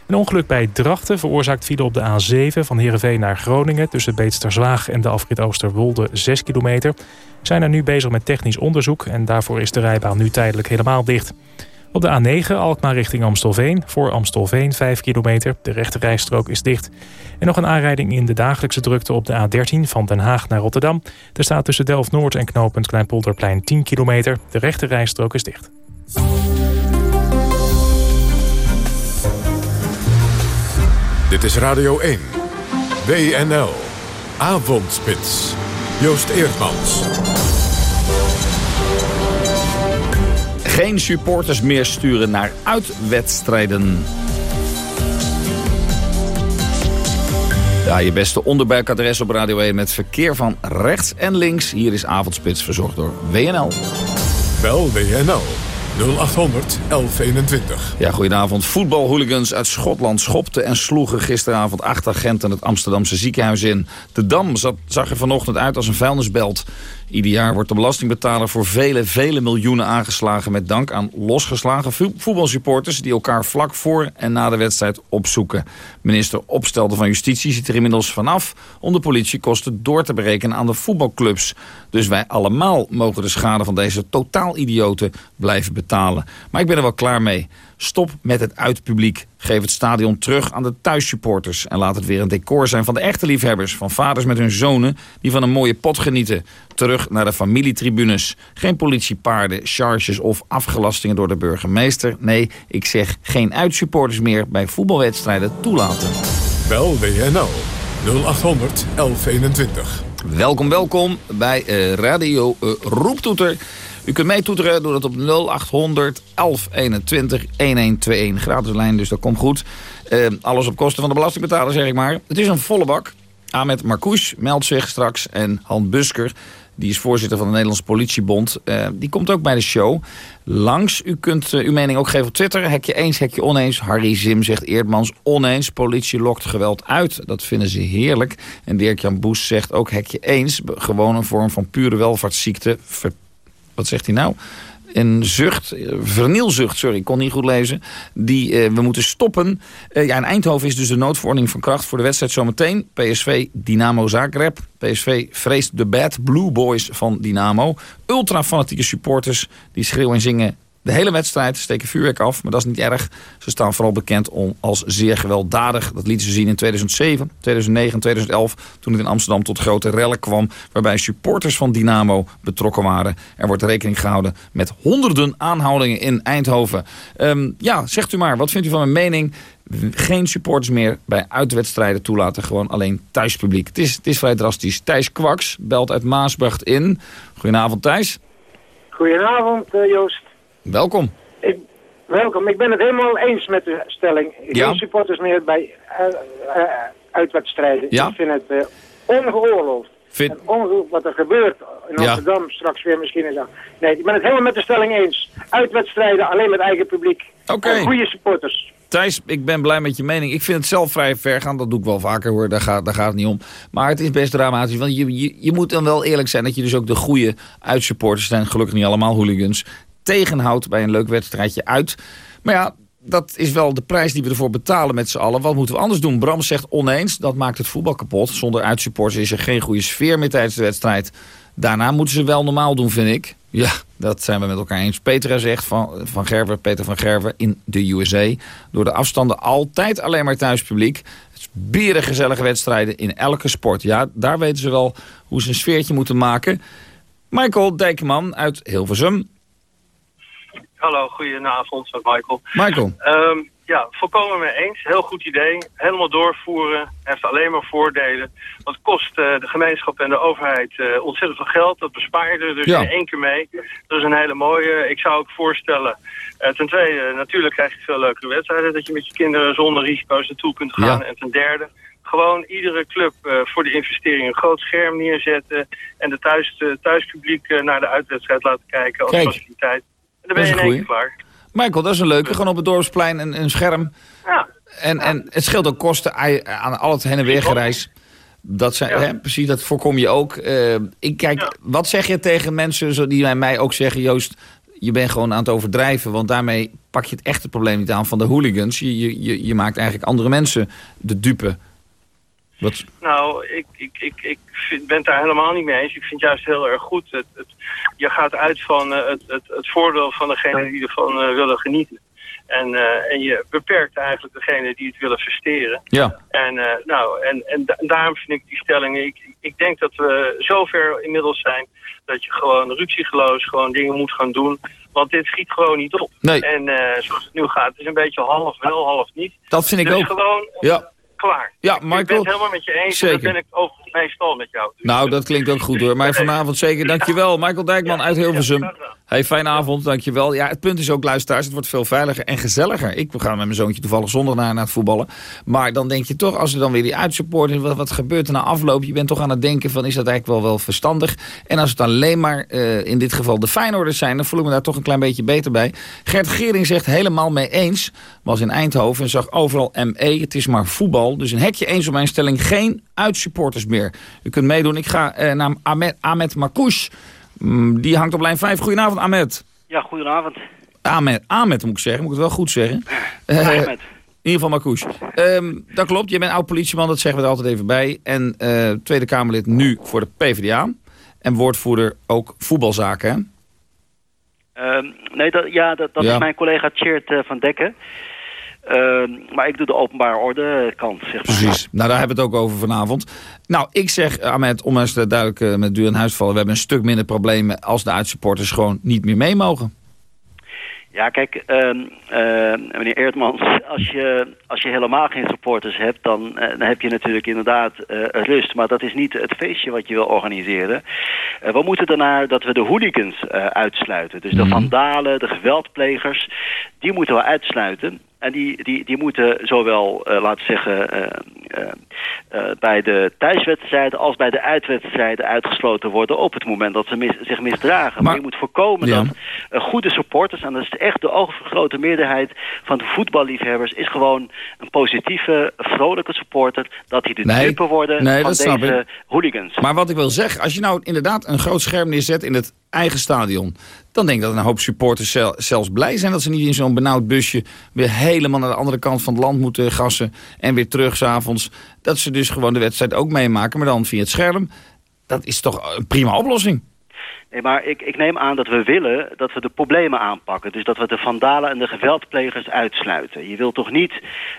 Een ongeluk bij Drachten veroorzaakt file op de A7 van Heerenveen naar Groningen... tussen Beetsterzwaag en de afrit Oosterwolde 6 kilometer. Zijn er nu bezig met technisch onderzoek... en daarvoor is de rijbaan nu tijdelijk helemaal dicht. Op de A9 Alkmaar richting Amstelveen. Voor Amstelveen 5 kilometer. De rechterrijstrook is dicht. En nog een aanrijding in de dagelijkse drukte op de A13 van Den Haag naar Rotterdam. Er staat tussen Delft-Noord en knooppunt Kleinpolderplein 10 kilometer. De rechterrijstrook is dicht. Dit is Radio 1. WNL. Avondspits. Joost Eerdmans. Geen supporters meer sturen naar uitwedstrijden. Ja, je beste onderbuikadres op Radio 1 met verkeer van rechts en links. Hier is Avondspits verzorgd door WNL. Bel WNL 0800 1121. Ja, goedenavond. Voetbalhooligans uit Schotland schopten en sloegen gisteravond acht agenten het Amsterdamse ziekenhuis in. De Dam zag er vanochtend uit als een vuilnisbelt. Ieder jaar wordt de belastingbetaler voor vele, vele miljoenen aangeslagen... met dank aan losgeslagen voetbalsupporters... die elkaar vlak voor en na de wedstrijd opzoeken. Minister Opstelde van Justitie ziet er inmiddels vanaf... om de politiekosten door te berekenen aan de voetbalclubs. Dus wij allemaal mogen de schade van deze totaal idioten blijven betalen. Maar ik ben er wel klaar mee. Stop met het uitpubliek. Geef het stadion terug aan de thuissupporters. En laat het weer een decor zijn van de echte liefhebbers. Van vaders met hun zonen die van een mooie pot genieten. Terug naar de familietribunes. Geen politiepaarden, charges of afgelastingen door de burgemeester. Nee, ik zeg geen uitsupporters meer bij voetbalwedstrijden toelaten. Bel WNL 0800 1121. Welkom, welkom bij uh, Radio uh, Roeptoeter. U kunt meetoeteren door dat op 0800 1121 1121. Gratis lijn, dus dat komt goed. Uh, alles op kosten van de belastingbetaler, zeg ik maar. Het is een volle bak. Ahmed Marcouch meldt zich straks en Han Busker... Die is voorzitter van de Nederlandse Politiebond. Uh, die komt ook bij de show langs. U kunt uh, uw mening ook geven op Twitter. Hekje eens, hekje oneens. Harry Zim zegt Eerdmans oneens. Politie lokt geweld uit. Dat vinden ze heerlijk. En Dirk-Jan Boes zegt ook hekje eens. Gewoon een vorm van pure welvaartsziekte. Wat zegt hij nou? een zucht, vernielzucht, sorry, ik kon niet goed lezen, die uh, we moeten stoppen. Uh, ja, in Eindhoven is dus de noodverordening van kracht voor de wedstrijd zometeen. PSV Dynamo Zagreb. PSV vreest de bad blue boys van Dynamo. Ultra-fanatieke supporters die schreeuwen en zingen de hele wedstrijd steken vuurwerk af, maar dat is niet erg. Ze staan vooral bekend om als zeer gewelddadig. Dat lieten ze zien in 2007, 2009 en 2011... toen het in Amsterdam tot grote rellen kwam... waarbij supporters van Dynamo betrokken waren. Er wordt rekening gehouden met honderden aanhoudingen in Eindhoven. Um, ja, zegt u maar, wat vindt u van mijn mening? Geen supporters meer bij uitwedstrijden toelaten. Gewoon alleen thuispubliek. Het is, het is vrij drastisch. Thijs Kwaks belt uit Maasbracht in. Goedenavond Thijs. Goedenavond uh, Joost. Welkom. Ik, welkom. Ik ben het helemaal eens met de stelling. Ja. Geen supporters meer bij uh, uh, uitwedstrijden. Ja. Ik vind het uh, ongeoorloofd. Vind... En ongelooflijk wat er gebeurt in Ja. Amsterdam straks weer misschien. Is dat. Nee, ik ben het helemaal met de stelling eens. Uitwedstrijden alleen met eigen publiek. Oké. En goede supporters. Thijs, ik ben blij met je mening. Ik vind het zelf vrij ver gaan. Dat doe ik wel vaker hoor. Daar gaat, daar gaat het niet om. Maar het is best dramatisch. Want je, je, je moet dan wel eerlijk zijn dat je dus ook de goede uitsupporters zijn. Gelukkig niet allemaal hooligans. Tegenhoudt bij een leuk wedstrijdje uit. Maar ja, dat is wel de prijs die we ervoor betalen met z'n allen. Wat moeten we anders doen? Bram zegt oneens. Dat maakt het voetbal kapot. Zonder uitsupporters is er geen goede sfeer meer tijdens de wedstrijd. Daarna moeten ze wel normaal doen, vind ik. Ja, dat zijn we met elkaar eens. Petra zegt van, van Gerver, Peter van Gerver in de USA. Door de afstanden altijd alleen maar thuispubliek. Het is berengezellige wedstrijden in elke sport. Ja, daar weten ze wel hoe ze een sfeertje moeten maken. Michael Dijkman uit Hilversum. Hallo, goedenavond, Michael. Michael. Ehm, ja, volkomen mee eens. Heel goed idee. Helemaal doorvoeren. Heeft alleen maar voordelen. Want het kost eh, de gemeenschap en de overheid eh, ontzettend veel geld. Dat bespaar je er dus Ja. in één keer mee. Dat is een hele mooie. Ik zou ook voorstellen... eh, ten tweede, natuurlijk krijg je veel leukere wedstrijden. Dat je met je kinderen zonder risico's naartoe kunt gaan. Ja. En ten derde, gewoon iedere club voor de investering een groot scherm neerzetten. En de thuis, thuispubliek naar de uitwedstrijd laten kijken als Kijk. faciliteit. En dan ben je in een één keer klaar. Michael, dat is een leuke. Gewoon op het dorpsplein een, een scherm. Ja. En, en het scheelt ook kosten aan al het heen en weer gereis. Dat zijn, hè, precies, dat voorkom je ook. Eh, ik kijk, wat zeg je tegen mensen zo die bij mij ook zeggen... Joost, je bent gewoon aan het overdrijven... want daarmee pak je het echte probleem niet aan van de hooligans. Je, je, je maakt eigenlijk andere mensen de dupe. Wat, Nou, ik, ik, ik, ik vind, ben het daar helemaal niet mee eens. Ik vind het juist heel erg goed. Het, het, je gaat uit van eh, het, het, het voordeel van degene die ervan eh, willen genieten. En, eh, en je beperkt eigenlijk degene die het willen versteren. ja. En, nou, en, en da- daarom vind ik die stelling... Ik, ik denk dat we zover inmiddels zijn... dat je gewoon ruksigloos gewoon dingen moet gaan doen. Want dit schiet gewoon niet op. Nee. En zoals het nu gaat, het is een beetje half wel, half niet. Dat vind ik dus ook. gewoon Ja. Klaar. Ja, Ik ben Michael. het helemaal met je eens. Zeker. Dat ben ik ook meestal met jou. Nou, dat klinkt ook goed hoor. Maar vanavond zeker, dankjewel. Michael Dijkman uit Hilversum. Hey, fijne avond, dankjewel. Ja, het punt is ook, luisteraars, het wordt veel veiliger en gezelliger. Ik ga met mijn zoontje toevallig zondag naar, naar het voetballen. Maar dan denk je toch, als er dan weer die uitsupport is, wat, wat gebeurt er na afloop? Je bent toch aan het denken van, is dat eigenlijk wel, wel verstandig? En als het alleen maar, eh, in dit geval, de Feyenoorders zijn, dan voel ik me daar toch een klein beetje beter bij. Gert Gering zegt helemaal mee eens. Was in Eindhoven en zag overal ME. Het is maar voetbal. Dus een hekje eens op mijn stelling. Geen uitsupporters meer. U kunt meedoen. Ik ga eh, naar Ahmed, Ahmed Marcouch. Mm, die hangt op lijn 5. Goedenavond, Ahmed. Ja, goedenavond. Ahmed, Ahmed moet ik zeggen. Moet ik het wel goed zeggen. Eh, Ahmed. in ieder geval Marcouch. Ehm, dat klopt. Je bent oud politieman. Dat zeggen we er altijd even bij. En eh, Tweede Kamerlid nu voor de PvdA. En woordvoerder ook voetbalzaken, hè? Ehm, nee, dat, ja, dat, dat Ja. is mijn collega Tjeerd van Dekken. Ehm, maar ik doe de openbare orde kant, zeg maar. Precies. Nou, daar hebben we het ook over vanavond. Nou, ik zeg, Ahmed, om eens duidelijk eh, met duur in huis te vallen... we hebben een stuk minder problemen als de uitsupporters gewoon niet meer mee mogen. Ja, kijk, eh, meneer Eertmans, als je, als je helemaal geen supporters hebt, dan, eh, dan heb je natuurlijk inderdaad eh, rust. Maar dat is niet het feestje wat je wil organiseren. Eh, we moeten daarnaar dat we de hooligans eh, uitsluiten. Dus de vandalen, de geweldplegers, die moeten we uitsluiten. En die, die, die moeten zowel, eh, laten we zeggen, eh, eh, bij de thuiswedstrijden als bij de uitwedstrijden uitgesloten worden op het moment dat ze mis- zich misdragen. Maar, je moet voorkomen Ja. dat goede supporters, en dat is echt de overgrote meerderheid van de voetballiefhebbers, is gewoon een positieve, vrolijke supporter, dat die de Nee, worden nee, van deze hooligans. Maar wat ik wil zeggen, als je nou inderdaad een groot scherm neerzet in het eigen stadion... dan denk ik dat een hoop supporters zel- zelfs blij zijn... dat ze niet in zo'n benauwd busje weer helemaal naar de andere kant van het land moeten gassen... en weer terug s'avonds. Dat ze dus gewoon de wedstrijd ook meemaken, maar dan via het scherm. Dat is toch een prima oplossing? Nee, maar ik, ik neem aan dat we willen dat we de problemen aanpakken. Dus dat we de vandalen en de geweldplegers uitsluiten. Je wilt toch niet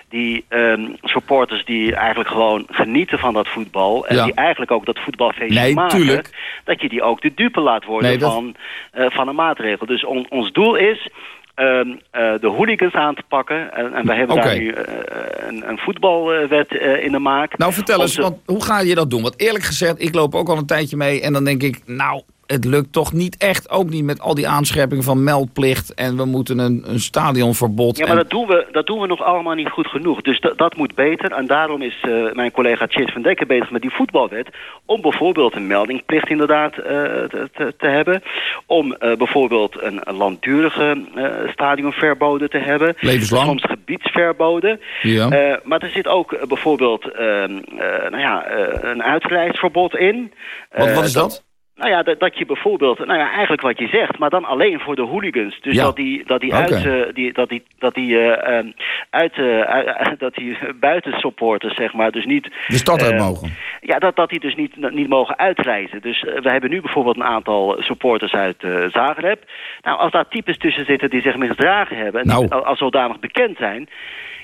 die ehm, supporters die eigenlijk gewoon genieten van dat voetbal... en Ja. die eigenlijk ook dat voetbalfeestje Nee, maken... tuurlijk. dat je die ook de dupe laat worden Nee, dat- van, eh, van een maatregel. Dus on- ons doel is... ehm, eh, de hooligans aan te pakken. En, en wij hebben daar nu eh, een, een voetbalwet in de maak. Nou, vertel Om eens, te- want hoe ga je dat doen? Want eerlijk gezegd, ik loop ook al een tijdje mee... en dan denk ik, nou, het lukt toch niet echt. Ook niet met al die aanscherpingen van meldplicht... en we moeten een, een stadionverbod. Ja, maar en- dat doen, we, dat doen we nog allemaal niet goed genoeg. Dus dat- moet beter. En daarom is eh, mijn collega Chit van Dekker bezig met die voetbalwet. Om bijvoorbeeld een meldingplicht inderdaad eh, te, te, hebben. Om eh, bijvoorbeeld een, een langdurige stadionverboden te hebben. Levenslang. Soms gebiedsverboden. Ja. Maar er zit ook bijvoorbeeld ehm, eh, nou ja, een uitreisverbod in. Wat, wat is dat? Nou ja, dat, dat je bijvoorbeeld, nou ja, eigenlijk wat je zegt, maar dan alleen voor de hooligans. Dus Ja. dat die, dat die uit, eh, die, dat die, dat die, eh, ehm, uit, eh, <laughs> dat die <laughs> buitensupporters, zeg maar, dus niet... De stad uit mogen. Ja, dat, dat die dus niet, niet mogen uitreizen. Dus we hebben nu bijvoorbeeld een aantal supporters uit Zagreb. Nou, als daar types tussen zitten die zich misdragen hebben... en Nou. als zodanig bekend zijn...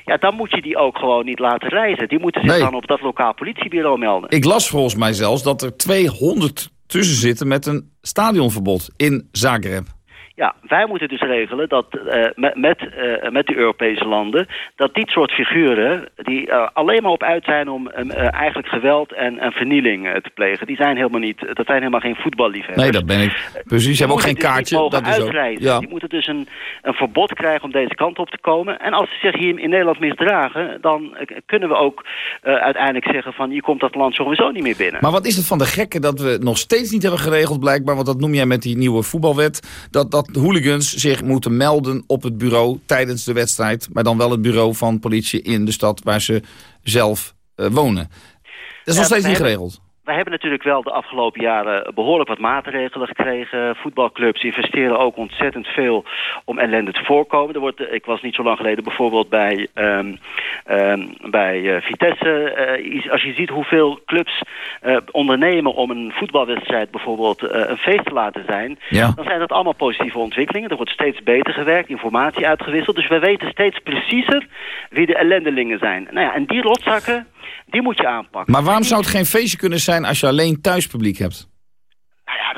Ja, dan moet je die ook gewoon niet laten reizen. Die moeten zich Nee. dan op dat lokaal politiebureau melden. Ik las volgens mij zelfs dat er 200 tussen zitten met een stadionverbod in Zagreb. Ja, wij moeten dus regelen dat eh, met, met, eh, met de Europese landen... dat dit soort figuren, die eh, alleen maar op uit zijn om eigenlijk geweld en, en vernieling te plegen... die zijn helemaal niet, dat zijn helemaal geen voetballiefhebbers. Nee, dat ben ik. Precies, ze hebben ook geen Die moeten kaartje. dus niet Dat mogen is ook. Ja. Die moeten dus een, een verbod krijgen om deze kant op te komen. En als ze zich hier in Nederland misdragen... dan kunnen we ook uiteindelijk zeggen van... je komt dat land sowieso niet meer binnen. Maar wat is het van de gekke dat we nog steeds niet hebben geregeld blijkbaar... want dat noem jij met die nieuwe voetbalwet... dat, dat hooligans zich moeten melden op het bureau tijdens de wedstrijd... maar dan wel het bureau van politie in de stad waar ze zelf eh, wonen. Dat is nog steeds niet geregeld. Wij hebben natuurlijk wel de afgelopen jaren behoorlijk wat maatregelen gekregen. Voetbalclubs investeren ook ontzettend veel om ellende te voorkomen. Er wordt, eh, ik was niet zo lang geleden bijvoorbeeld bij, ehm, bij eh, Vitesse. Eh, als je ziet hoeveel clubs ondernemen om een voetbalwedstrijd bijvoorbeeld een feest te laten zijn... Ja. dan zijn dat allemaal positieve ontwikkelingen. Er wordt steeds beter gewerkt, informatie uitgewisseld. Dus we weten steeds preciezer wie de ellendelingen zijn. Nou ja, en die rotzakken, die moet je aanpakken. Maar waarom zou het geen feestje kunnen zijn als je alleen thuispubliek hebt?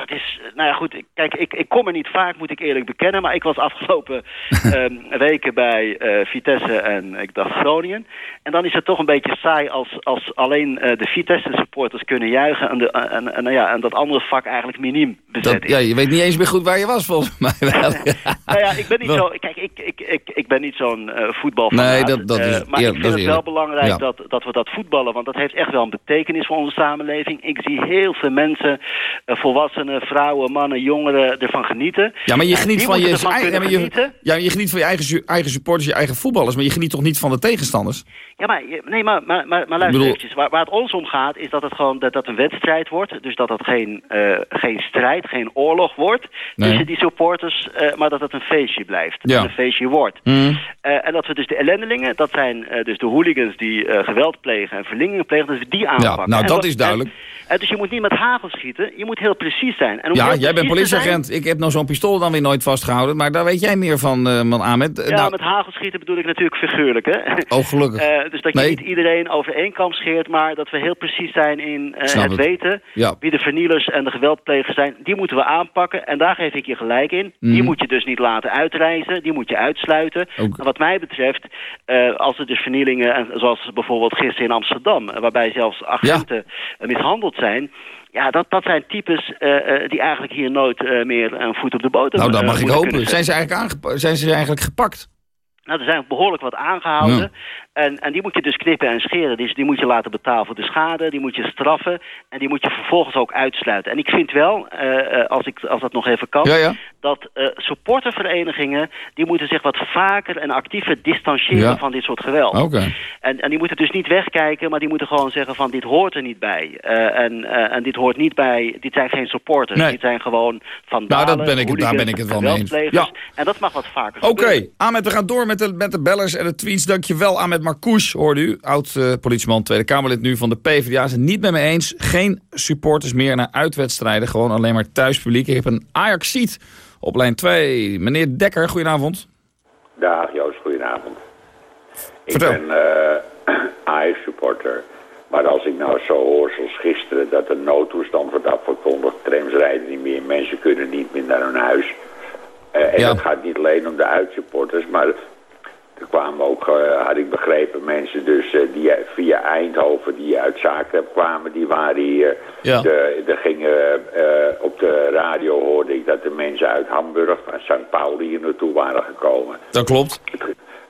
Dat is... Nou ja, goed. Kijk, ik, ik kom er niet vaak, moet ik eerlijk bekennen. Maar ik was afgelopen <laughs> ehm, weken bij eh, Vitesse en ik dacht Groningen. En dan is het toch een beetje saai als, als alleen eh, de Vitesse-supporters kunnen juichen... En, de, en, en, nou ja, en dat andere vak eigenlijk miniem bezet Dat, is. ja, je weet niet eens meer goed waar je was volgens <laughs> mij. <laughs> Nou ja, ik ben niet zo... Kijk, ik, ik, ik, ik ben niet zo'n eh voetbal Nee, dat- dat is- maar ja, ik vind het wel belangrijk Ja. dat, dat we dat voetballen... want dat heeft echt wel een betekenis voor onze samenleving. Ik zie heel veel mensen, eh, volwassenen, vrouwen, mannen, jongeren... ervan genieten. Ja, maar je En geniet van je, eigen, ja, kunnen maar je, ja, je geniet van je eigen, eigen supporters, je eigen voetballers, maar je geniet toch niet van de tegenstanders? Ja, maar, nee, maar, maar, maar, maar luister bedoel-. Waar, waar het ons om gaat, is dat het gewoon dat, dat een wedstrijd wordt. Dus dat het geen, eh, geen strijd, geen oorlog wordt Nee. tussen die supporters. eh, maar dat het een feestje blijft. Ja. En een feestje wordt. Mm. Eh, en dat we dus de ellendelingen, dat zijn eh, dus de hooligans die eh, geweld plegen en verlengingen plegen, dat we die aanpakken. Ja, nou En dat wat- is duidelijk. En, en dus je moet niet met hagel schieten, je moet heel precies zijn. En Ja, jij bent zijn- politieagent. Ik heb nou zo'n pistool dan weer nooit vastgehouden. Maar daar weet jij meer van, eh man Ahmed. Eh, Ja, nou, met hagelschieten bedoel ik natuurlijk figuurlijk, hè? Oh, gelukkig. <laughs> Eh, dus dat je Nee. niet iedereen over één kam scheert, maar dat we heel precies zijn in het het. weten Ja. wie de vernielers en de geweldplegers zijn. Die moeten we aanpakken en daar geef ik je gelijk in. Die Mhm. moet je dus niet laten uitreizen, die moet je uitsluiten. Ook. En wat mij betreft, als er dus vernielingen, en zoals bijvoorbeeld gisteren in Amsterdam, waarbij zelfs agenten mishandeld zijn... Ja, dat, dat zijn types eh, eh, die eigenlijk hier nooit eh, meer een voet op de bodem nou, dat mag ik hopen. Zijn ze, eigenlijk zijn ze eigenlijk gepakt? Nou, er zijn behoorlijk wat aangehouden. Ja. En, en die moet je dus knippen en scheren. Dus die moet je laten betalen voor de schade. Die moet je straffen. En die moet je vervolgens ook uitsluiten. En ik vind wel, eh, eh, als, ik, als dat nog even kan... Ja, ja. dat eh, supporterverenigingen... die moeten zich wat vaker en actiever distancieren Ja. van dit soort geweld. Oké. En, en die moeten dus niet wegkijken... maar die moeten gewoon zeggen van dit hoort er niet bij. En, en dit hoort niet bij... dit zijn geen supporters. Nee. Dit zijn gewoon van Nou, dat ben ik het- daar ben ik het wel mee eens. Ja. En dat mag wat vaker Oké, gebeuren. Ahmed, we gaan door met de, met de bellers en de tweets. Dankjewel, Ahmed Marcouch, hoorde u. Oud-politieman, Tweede Kamerlid nu van de PvdA. Is het niet met me eens. Geen supporters meer naar uitwedstrijden. Gewoon alleen maar thuispubliek. Ik heb een Ajaxiet op lijn 2. Meneer Dekker, goedenavond. Dag Joost, goedenavond. Vertel. Ik ben eh <clears throat> Ajax-supporter. Maar als ik nou zo hoor, zoals gisteren, dat de noodtoestand wordt afgekondigd. Trams rijden niet meer, mensen kunnen niet meer naar hun huis. Eh, en Ja. dat gaat niet alleen om de uitsupporters, maar er kwamen ook, eh, had ik begrepen, mensen dus eh, die via Eindhoven, die uit Zagreb kwamen, die waren hier. Ja. De, er gingen, eh, op de radio hoorde ik dat de mensen uit Hamburg, van St. Pauli hier naartoe waren gekomen. Dat klopt.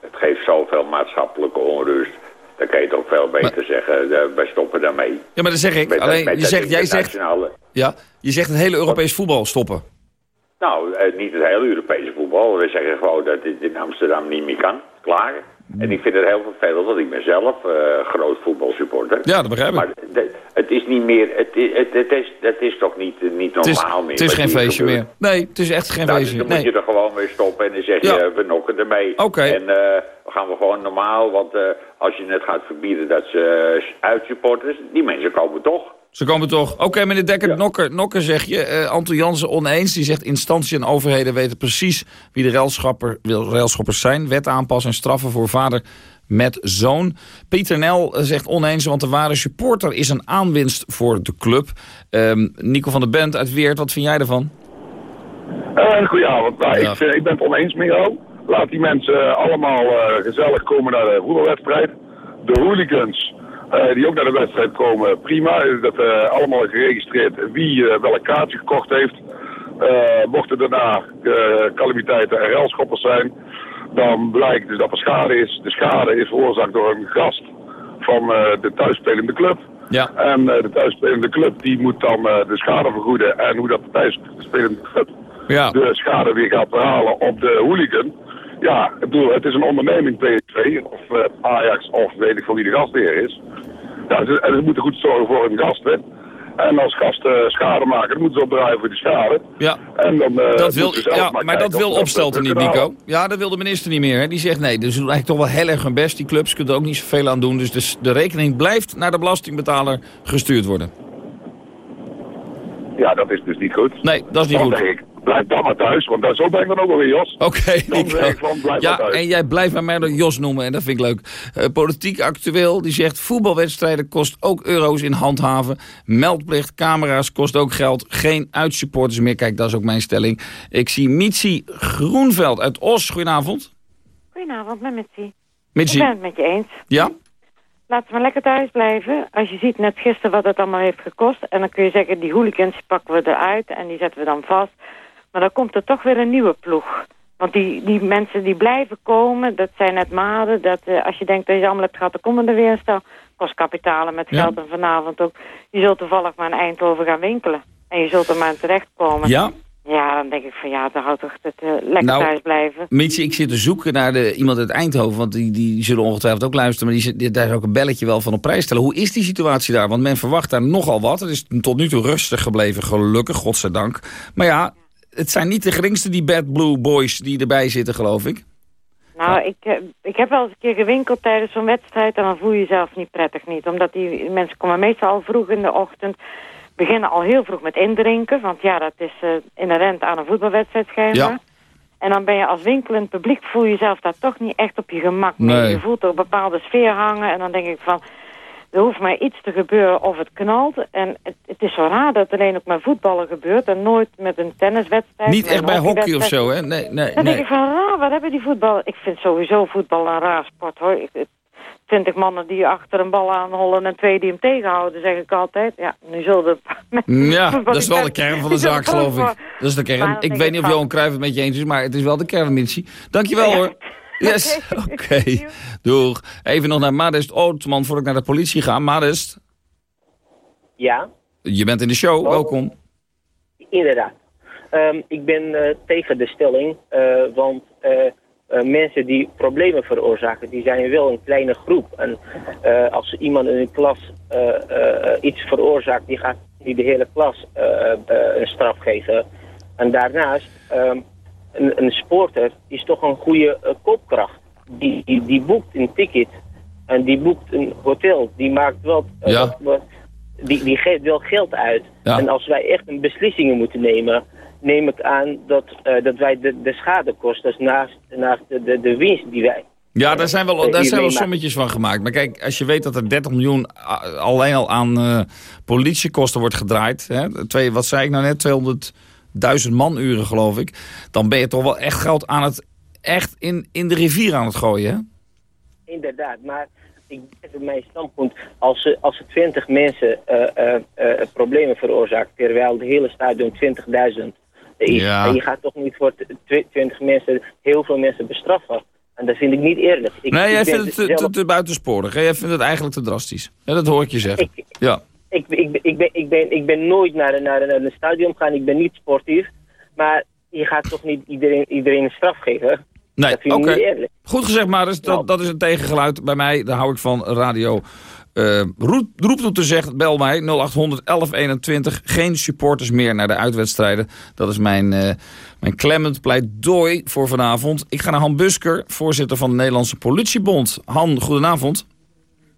Het geeft zoveel maatschappelijke onrust. Dan kan je toch veel beter zeggen, eh, wij stoppen daarmee. Ja, maar dat zeg ik. Met Alleen, met je dat zegt, jij zegt, ja, je zegt het hele Europees voetbal stoppen. Nou, eh, niet het hele Europese voetbal. We zeggen gewoon dat dit in Amsterdam niet meer kan. Klaar. En ik vind het heel vervelend, want ik ben zelf eh, groot voetbalsupporter. Ja, dat begrijp ik. Maar de- het is niet meer, het, het, het, is, het is toch niet, eh, niet Het is, normaal meer. het is wat geen hier feestje meer. Nee, het is echt geen Nou, dus feestje. dan Nee. moet je er gewoon mee stoppen en dan zeg je, Ja. eh, we nokken ermee. Oké. En dan gaan we gewoon normaal, want als je net gaat verbieden dat ze uh, uitsupporters, die mensen komen toch. Ze komen toch. Oké, meneer Dekker, Nokker, Nokker zeg je. Anton Jansen oneens. Die zegt instantie en overheden weten precies wie de railschapper, wil- railschoppers zijn. Wet aanpassen en straffen voor vader met zoon. Pieter Nel eh, zegt oneens, want de ware supporter is een aanwinst voor de club. Ehm, Nico van der Bent uit Weert, wat vind jij ervan? Eh goedenavond. Nou, Ja. ik, ik ben het oneens met jou. Laat die mensen allemaal gezellig komen naar de voetbalwedstrijd. De hooligans eh, die ook naar de wedstrijd komen, prima. Dat eh, allemaal geregistreerd wie eh, welk kaartje gekocht heeft. Mochten daarna calamiteiten en railschoppers zijn, dan blijkt dus dat er schade is. De schade is veroorzaakt door een gast van de thuisspelende club. Ja. En de thuisspelende club die moet dan de schade vergoeden. En hoe dat de thuisspelende club Ja. de schade weer gaat verhalen op de hooligan. Ja, ik bedoel, het is een onderneming PSV of eh, Ajax of weet ik van wie de gastheer is. Ja, ze, en ze moeten goed zorgen voor hun gasten. En als gasten schade maken, dan moeten ze opdraaien voor die schade. Ja. En dan, eh, Dat wil, ja, maar dat wil Opstelten niet, Nico. Ja, dat wil de minister niet meer. Hè. Die zegt nee, dus ze doen eigenlijk toch wel heel erg hun best. Die clubs kunnen er ook niet zoveel aan doen. Dus de, de rekening blijft naar de belastingbetaler gestuurd worden. Ja, dat is dus niet goed. Nee, dat is niet goed. Blijf dan maar thuis, want daar, zo ben ik dan ook alweer, Jos. Oké, ik van, blijf Ja, maar thuis. en jij blijft bij mij de Jos noemen en dat vind ik leuk. Eh, politiek actueel, die zegt voetbalwedstrijden kost ook euro's in handhaven. Meldplicht, camera's kost ook geld. Geen uitsupporters meer. Kijk, dat is ook mijn stelling. Ik zie Mitsi Groenveld uit Os. Goedenavond. Goedenavond, met Mitsi. Mitsi. Ik ben het met je eens. Ja? Laten we lekker thuis blijven. Als je ziet net gisteren wat het allemaal heeft gekost. En dan kun je zeggen, die hooligans pakken we eruit en die zetten we dan vast. Maar dan komt er toch weer een nieuwe ploeg. Want die, die mensen die blijven komen, dat zijn net maden. Dat, eh, als je denkt dat je allemaal hebt gehad, dan komen er weer een stel. Kost kapitalen met Ja. geld en vanavond ook. Je zult toevallig maar in Eindhoven gaan winkelen. En je zult er maar in terechtkomen. Ja? Ja, dan denk ik van ja, dan houdt toch het eh, lekker Nou, thuis blijven. Mitsi, ik zit te zoeken naar de, iemand uit Eindhoven. Want die, die zullen ongetwijfeld ook luisteren. Maar die, zit- daar is ook een belletje wel van op prijs stellen. Hoe is die situatie daar? Want men verwacht daar nogal wat. Het is tot nu toe rustig gebleven, gelukkig, godzijdank. Maar ja, het zijn niet de geringste die Bad Blue Boys die erbij zitten, geloof ik. Nou, ik, eh, ik heb wel eens een keer gewinkeld tijdens zo'n wedstrijd... en dan voel je jezelf niet prettig niet. Omdat die mensen komen meestal al vroeg in de ochtend... beginnen al heel vroeg met indrinken. Want ja, dat is uh, inherent aan een voetbalwedstrijd schijnbaar. Ja. En dan ben je als winkelend publiek... voel je jezelf daar toch niet echt op je gemak mee. Nee. Je voelt er een bepaalde sfeer hangen. En dan denk ik van... Er hoeft maar iets te gebeuren of het knalt. En het, het is zo raar dat het alleen ook met voetballen gebeurt... en nooit met een tenniswedstrijd. Niet echt bij hockey of zo, hè? Nee, nee, Dan denk nee. ik van raar, wat hebben die voetbal... Ik vind sowieso voetbal een raar sport, hoor. Ik, twintig mannen die achter een bal aanhollen en twee die hem tegenhouden, zeg ik altijd. Ja, nu zullen de... <laughs> Ja, dat is wel de kern van de zaak, geloof ik. Dat is de kern. Ik denk weet niet of Johan Cruijff het met je eens is, maar het is wel de kern, Mitsi. Dankjewel hoor. Yes, <laughs> oké. Doeg. Even nog naar Madest Ootman voordat ik naar de politie ga. Madest, Ja, je bent in de show, welkom. inderdaad. Ehm, ik ben eh, tegen de stelling, eh, want eh, eh, mensen die problemen veroorzaken, die zijn wel een kleine groep. En eh, als iemand in een klas eh, eh, iets veroorzaakt, die gaat niet de hele klas een straf geven. En daarnaast, ehm, een, een sporter is toch een goede eh, koopkracht. Die, die, die boekt een ticket en die boekt een hotel. Die maakt wel... eh, Ja. wat- die, die geeft wel geld uit. Ja. En als wij echt een beslissingen moeten nemen, neem ik aan dat, eh, dat wij de, de schadekosten naast, naast de, de, de winst die wij... Ja, daar zijn wel, daar zijn wel sommetjes van gemaakt. Maar kijk, als je weet dat er 30 miljoen alleen al aan politiekosten wordt gedraaid. Hè, twee, wat zei ik nou net? 200.000 manuren geloof ik. Dan ben je toch wel echt geld aan het, echt in, in de rivier aan het gooien, hè? Inderdaad, maar ik op mijn standpunt, als ze, als er 20 mensen eh, eh, eh, problemen veroorzaken, terwijl de hele stadion 20.000 is, Ja. je gaat toch niet voor tw- 20 mensen, heel veel mensen bestraffen. En dat vind ik niet eerlijk. Ik, nee, jij ben vindt het te, zelf- te, te buitensporig. Hè? Jij vindt het eigenlijk te drastisch. Ja, dat hoor ik je zeggen. ja. Ik, ik, ik, ben, ik, ben, ik ben nooit naar, een- naar, een- naar een stadion gegaan, ik ben niet sportief. Maar je gaat toch niet iedereen, iedereen een straf geven? Nee, dat vind oké. eerlijk. Goed gezegd, Maris. Dat, dat is een tegengeluid bij mij. Daar hou ik van radio. Eh roep, roep zegt, bel mij 0800 1121. Geen supporters meer naar de uitwedstrijden. Dat is mijn, eh mijn klemmend pleidooi voor vanavond. Ik ga naar Han Busker, voorzitter van de Nederlandse Politiebond. Han, goedenavond.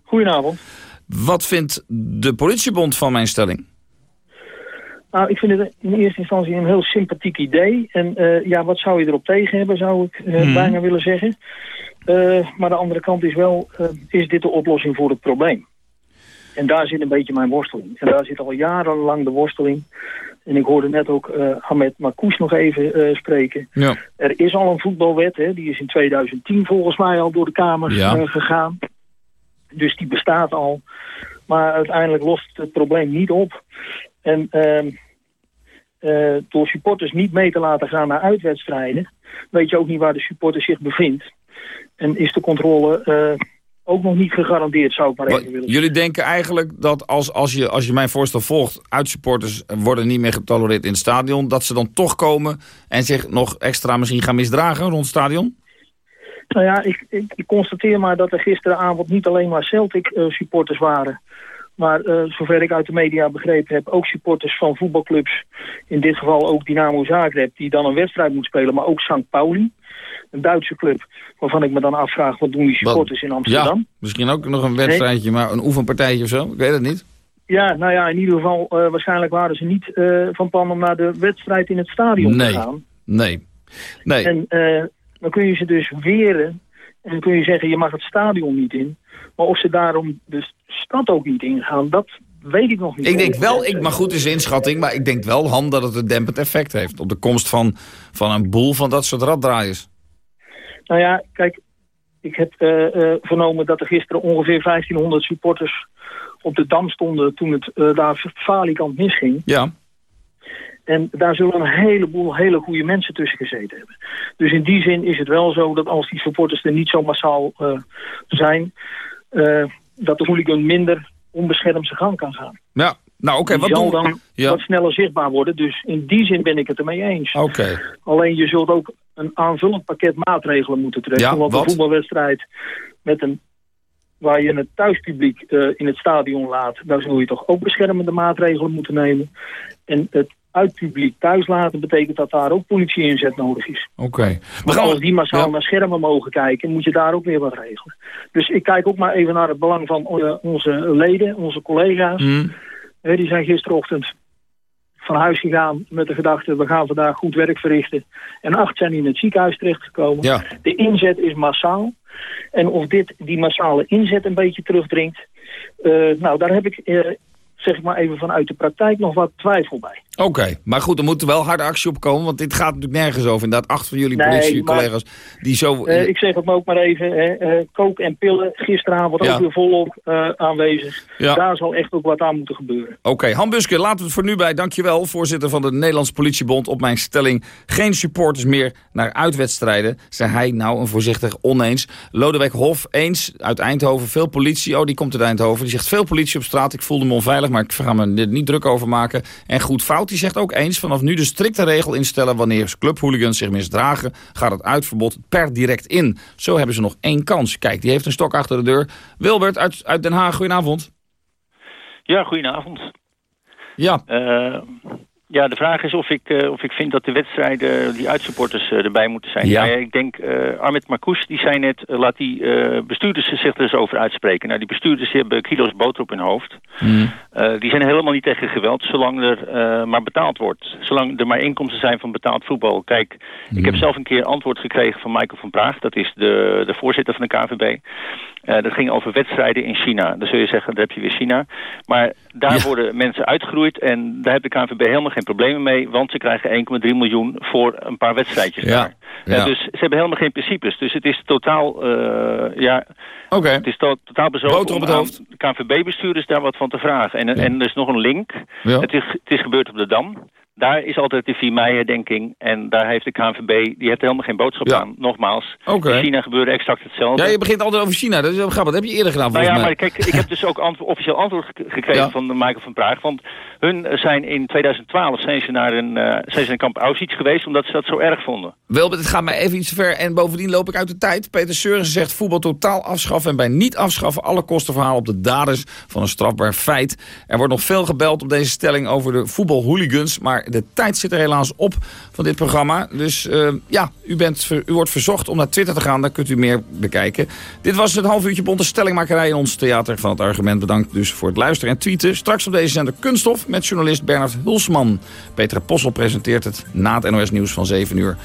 Goedenavond. Wat vindt de politiebond van mijn stelling? Nou, ik vind het in eerste instantie een heel sympathiek idee. En eh, ja, wat zou je erop tegen hebben, zou ik eh, Mhm. bijna willen zeggen. Eh, maar de andere kant is wel, is dit de oplossing voor het probleem? En daar zit een beetje mijn worsteling. En daar zit al jarenlang de worsteling. En ik hoorde net ook eh Ahmed Marcouch nog even spreken. Ja. Er is al een voetbalwet, hè, die is in 2010 volgens mij al door de Kamer Ja. gegaan. Dus die bestaat al. Maar uiteindelijk lost het probleem niet op. En ehm, eh, door supporters niet mee te laten gaan naar uitwedstrijden... weet je ook niet waar de supporter zich bevindt. En is de controle eh, ook nog niet gegarandeerd, zou ik maar even willen Jullie denken eigenlijk dat als, als, je, als je mijn voorstel volgt... uitsupporters worden niet meer getolereerd in het stadion... dat ze dan toch komen en zich nog extra misschien gaan misdragen rond het stadion? Nou ja, ik, ik, ik constateer maar dat er gisteravond niet alleen maar Celtic-supporters waren... maar eh, zover ik uit de media begrepen heb... ook supporters van voetbalclubs, in dit geval ook Dynamo Zagreb... die dan een wedstrijd moet spelen, maar ook St. Pauli... een Duitse club, waarvan ik me dan afvraag... wat doen die supporters in Amsterdam? Ja, misschien ook nog een wedstrijdje, maar een oefenpartijtje of zo. Ik weet het niet. Ja, nou ja, in ieder geval, eh, waarschijnlijk waren ze niet eh, van plan om naar de wedstrijd in het stadion Nee. te gaan. Nee. Nee. En eh, dan kun je ze dus weren en dan kun je zeggen, je mag het stadion niet in. Maar of ze daarom de stad ook niet ingaan, dat weet ik nog niet. Ik denk wel, ik, maar goed is inschatting, maar ik denk wel, Han, dat het een dempend effect heeft op de komst van, van een boel van dat soort raddraaiers. Nou ja, kijk, ik heb eh, vernomen dat er gisteren ongeveer 1500 supporters op de Dam stonden toen het eh, daar falikant misging. Ja. En daar zullen een heleboel hele goede mensen tussen gezeten hebben. Dus in die zin is het wel zo dat als die supporters er niet zo massaal eh, zijn... eh, dat de hooligan minder onbeschermd zijn gang kan gaan. Ja, nou oké, Die wat zal doen dan Ja. wat sneller zichtbaar worden. Dus in die zin ben ik het ermee eens. Oké. Alleen je zult ook een aanvullend pakket maatregelen moeten trekken. Ja, want wat? een voetbalwedstrijd met een, waar je het thuispubliek eh, in het stadion laat... daar zul je toch ook beschermende maatregelen moeten nemen. En het uit publiek thuis laten... betekent dat daar ook politie-inzet nodig is. Oké. Maar als die massaal naar schermen mogen kijken... moet je daar ook weer wat regelen. Dus ik kijk ook maar even naar het belang van eh, onze leden, onze collega's. Mm. Die zijn gisterochtend van huis gegaan met de gedachte... we gaan vandaag goed werk verrichten. En acht zijn in het ziekenhuis terechtgekomen. Ja. De inzet is massaal. En of dit die massale inzet een beetje terugdringt... eh, nou, daar heb ik, eh, zeg ik maar even vanuit de praktijk, nog wat twijfel bij. Oké, maar goed, er moet wel harde actie op komen. Want dit gaat natuurlijk nergens over. Inderdaad, acht van jullie Nee, politiecollega's die zo... Eh, ik zeg het maar ook maar even, hè, eh, kook en pillen, gisteravond Ja. ook weer volop eh, aanwezig. Ja. Daar zal echt ook wat aan moeten gebeuren. Oké, Han Buske, laten we het voor nu bij. Dankjewel, voorzitter van de Nederlandse Politiebond. Op mijn stelling, geen supporters meer naar uitwedstrijden. Zei hij nou een voorzichtig oneens. Lodewijk Hof, eens, uit Eindhoven. Veel politie, oh die komt uit Eindhoven. Die zegt veel politie op straat. Ik voelde me onveilig, maar ik ga me er niet druk over maken. En Goed Fout, die zegt ook eens... vanaf nu de strikte regel instellen wanneer clubhooligans zich misdragen... gaat het uitverbod per direct in. Zo hebben ze nog één kans. Kijk, die heeft een stok achter de deur. Wilbert uit, uit Den Haag, goedenavond. Ja, goedenavond. Ja. Eh, ja, de vraag is of ik, eh, of ik vind dat de wedstrijden, die uitsupporters eh, erbij moeten zijn. Ja. Nou ik denk, eh Ahmed Marcouch, die zei net, eh, laat die eh, bestuurders zich er eens over uitspreken. Nou, die bestuurders die hebben kilo's boter op hun hoofd. Eh, die zijn helemaal niet tegen geweld, zolang er eh, maar betaald wordt. Zolang er maar inkomsten zijn van betaald voetbal. Kijk, ik heb zelf een keer antwoord gekregen van Michael van Praag. Dat is de, de voorzitter van de KVB. Eh, dat ging over wedstrijden in China. Dan zul je zeggen, daar heb je weer China. Maar daar worden mensen uitgegroeid en daar heeft de KNVB helemaal geen problemen mee, want ze krijgen 1,3 miljoen voor een paar wedstrijdjes Ja. daar. Ja. Eh, dus ze hebben helemaal geen principes. Dus het is totaal, eh, ja, Oké. het is to- totaal op om hoofd. de KNVB-bestuurders daar wat van te vragen. En, en er is nog een link. Ja. Het, is, het is gebeurd op de Dam. Daar is altijd de 4 mei-herdenking. En daar heeft de KNVB, die heeft helemaal geen boodschap aan. Nogmaals, in China gebeurde exact hetzelfde. Ja, je begint altijd over China. Dat is wel grappig. Dat heb je eerder gedaan Nou ja, mij. maar kijk, ik heb dus ook antwo- officieel antwoord ge- gekregen Ja. van de Michael van Praag. Want hun zijn in 2012 zijn ze naar een, eh, zijn ze in kamp Auschwitz geweest omdat ze dat zo erg vonden. Wilbert, het gaat mij even iets ver. En bovendien loop ik uit de tijd. Peter Seurensen zegt voetbal totaal afschaffen... en bij niet afschaffen alle kosten verhalen op de daders van een strafbaar feit. Er wordt nog veel gebeld op deze stelling over de voetbalhooligans... maar de tijd zit er helaas op van dit programma. Dus eh, ja, u, bent, u wordt verzocht om naar Twitter te gaan. Daar kunt u meer bekijken. Dit was het half uurtje bonte stellingmakerij in ons theater van het argument. Bedankt dus voor het luisteren en tweeten. Straks op deze zender Kunststof met journalist Bernard Hulsman. Peter Possel presenteert het na het NOS Nieuws van 7 uur.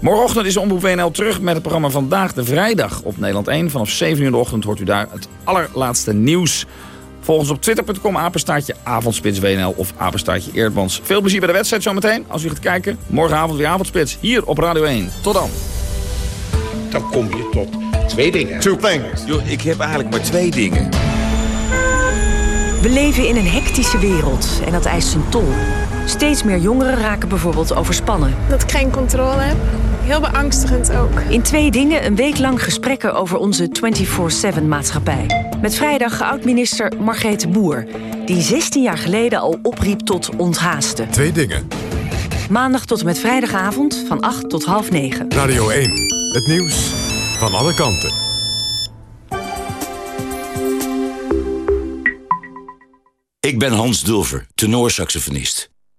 Morgenochtend is Omroep WNL terug met het programma Vandaag de Vrijdag op Nederland 1. Vanaf 7 uur in de ochtend hoort u daar het allerlaatste nieuws. Volg ons op twitter.com, apenstaartje avondspits WNL of apenstaartje Eerdmans. Veel plezier bij de wedstrijd zometeen. Als u gaat kijken, morgenavond weer avondspits hier op Radio 1. Tot dan. Dan kom je tot twee dingen. Two things. Yo, ik heb eigenlijk maar twee dingen. We leven in een hectische wereld en dat eist zijn tol. Steeds meer jongeren raken bijvoorbeeld overspannen. Dat ik geen controle heb. Heel beangstigend ook. In twee dingen een week lang gesprekken over onze 24-7 maatschappij. Met vrijdag oud-minister Margrethe Boer... die 16 jaar geleden al opriep tot onthaasten. Twee dingen. Maandag tot en met vrijdagavond van 8 tot half 9. Radio 1. Het nieuws van alle kanten. Ik ben Hans Dulver, tenorsaxofonist.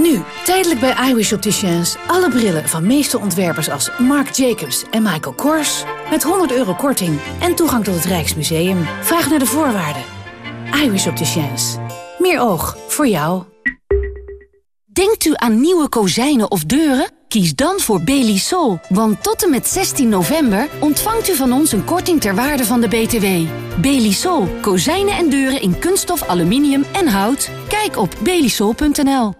Nu, tijdelijk bij iWish Opticians. Alle brillen van meeste ontwerpers als Marc Jacobs en Michael Kors. Met 100 euro korting en toegang tot het Rijksmuseum. Vraag naar de voorwaarden. iWish Opticians. Meer oog voor jou. Denkt u aan nieuwe kozijnen of deuren? Kies dan voor Belisol, want tot en met 16 november ontvangt u van ons een korting ter waarde van de BTW. Belisol, kozijnen en deuren in kunststof, aluminium en hout. Kijk op belisol.nl.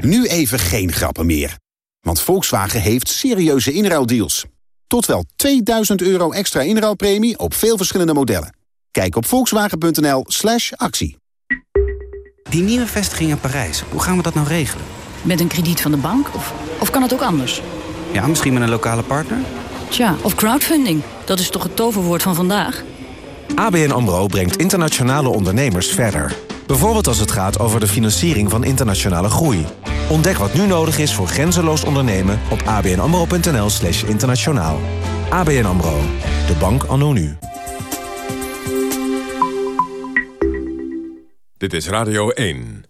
Nu even geen grappen meer. Want Volkswagen heeft serieuze inruildeals. Tot wel 2000 euro extra inruilpremie op veel verschillende modellen. Kijk op volkswagen.nl slash actie. Die nieuwe vestiging in Parijs, hoe gaan we dat nou regelen? Met een krediet van de bank? Of, of kan het ook anders? Ja, misschien met een lokale partner? Tja, of crowdfunding. Dat is toch het toverwoord van vandaag? ABN AMRO brengt internationale ondernemers verder. Bijvoorbeeld als het gaat over de financiering van internationale groei. Ontdek wat nu nodig is voor grenzeloos ondernemen op abnamro.nl slash internationaal. ABN AMRO, de bank anno nu. Dit is Radio 1.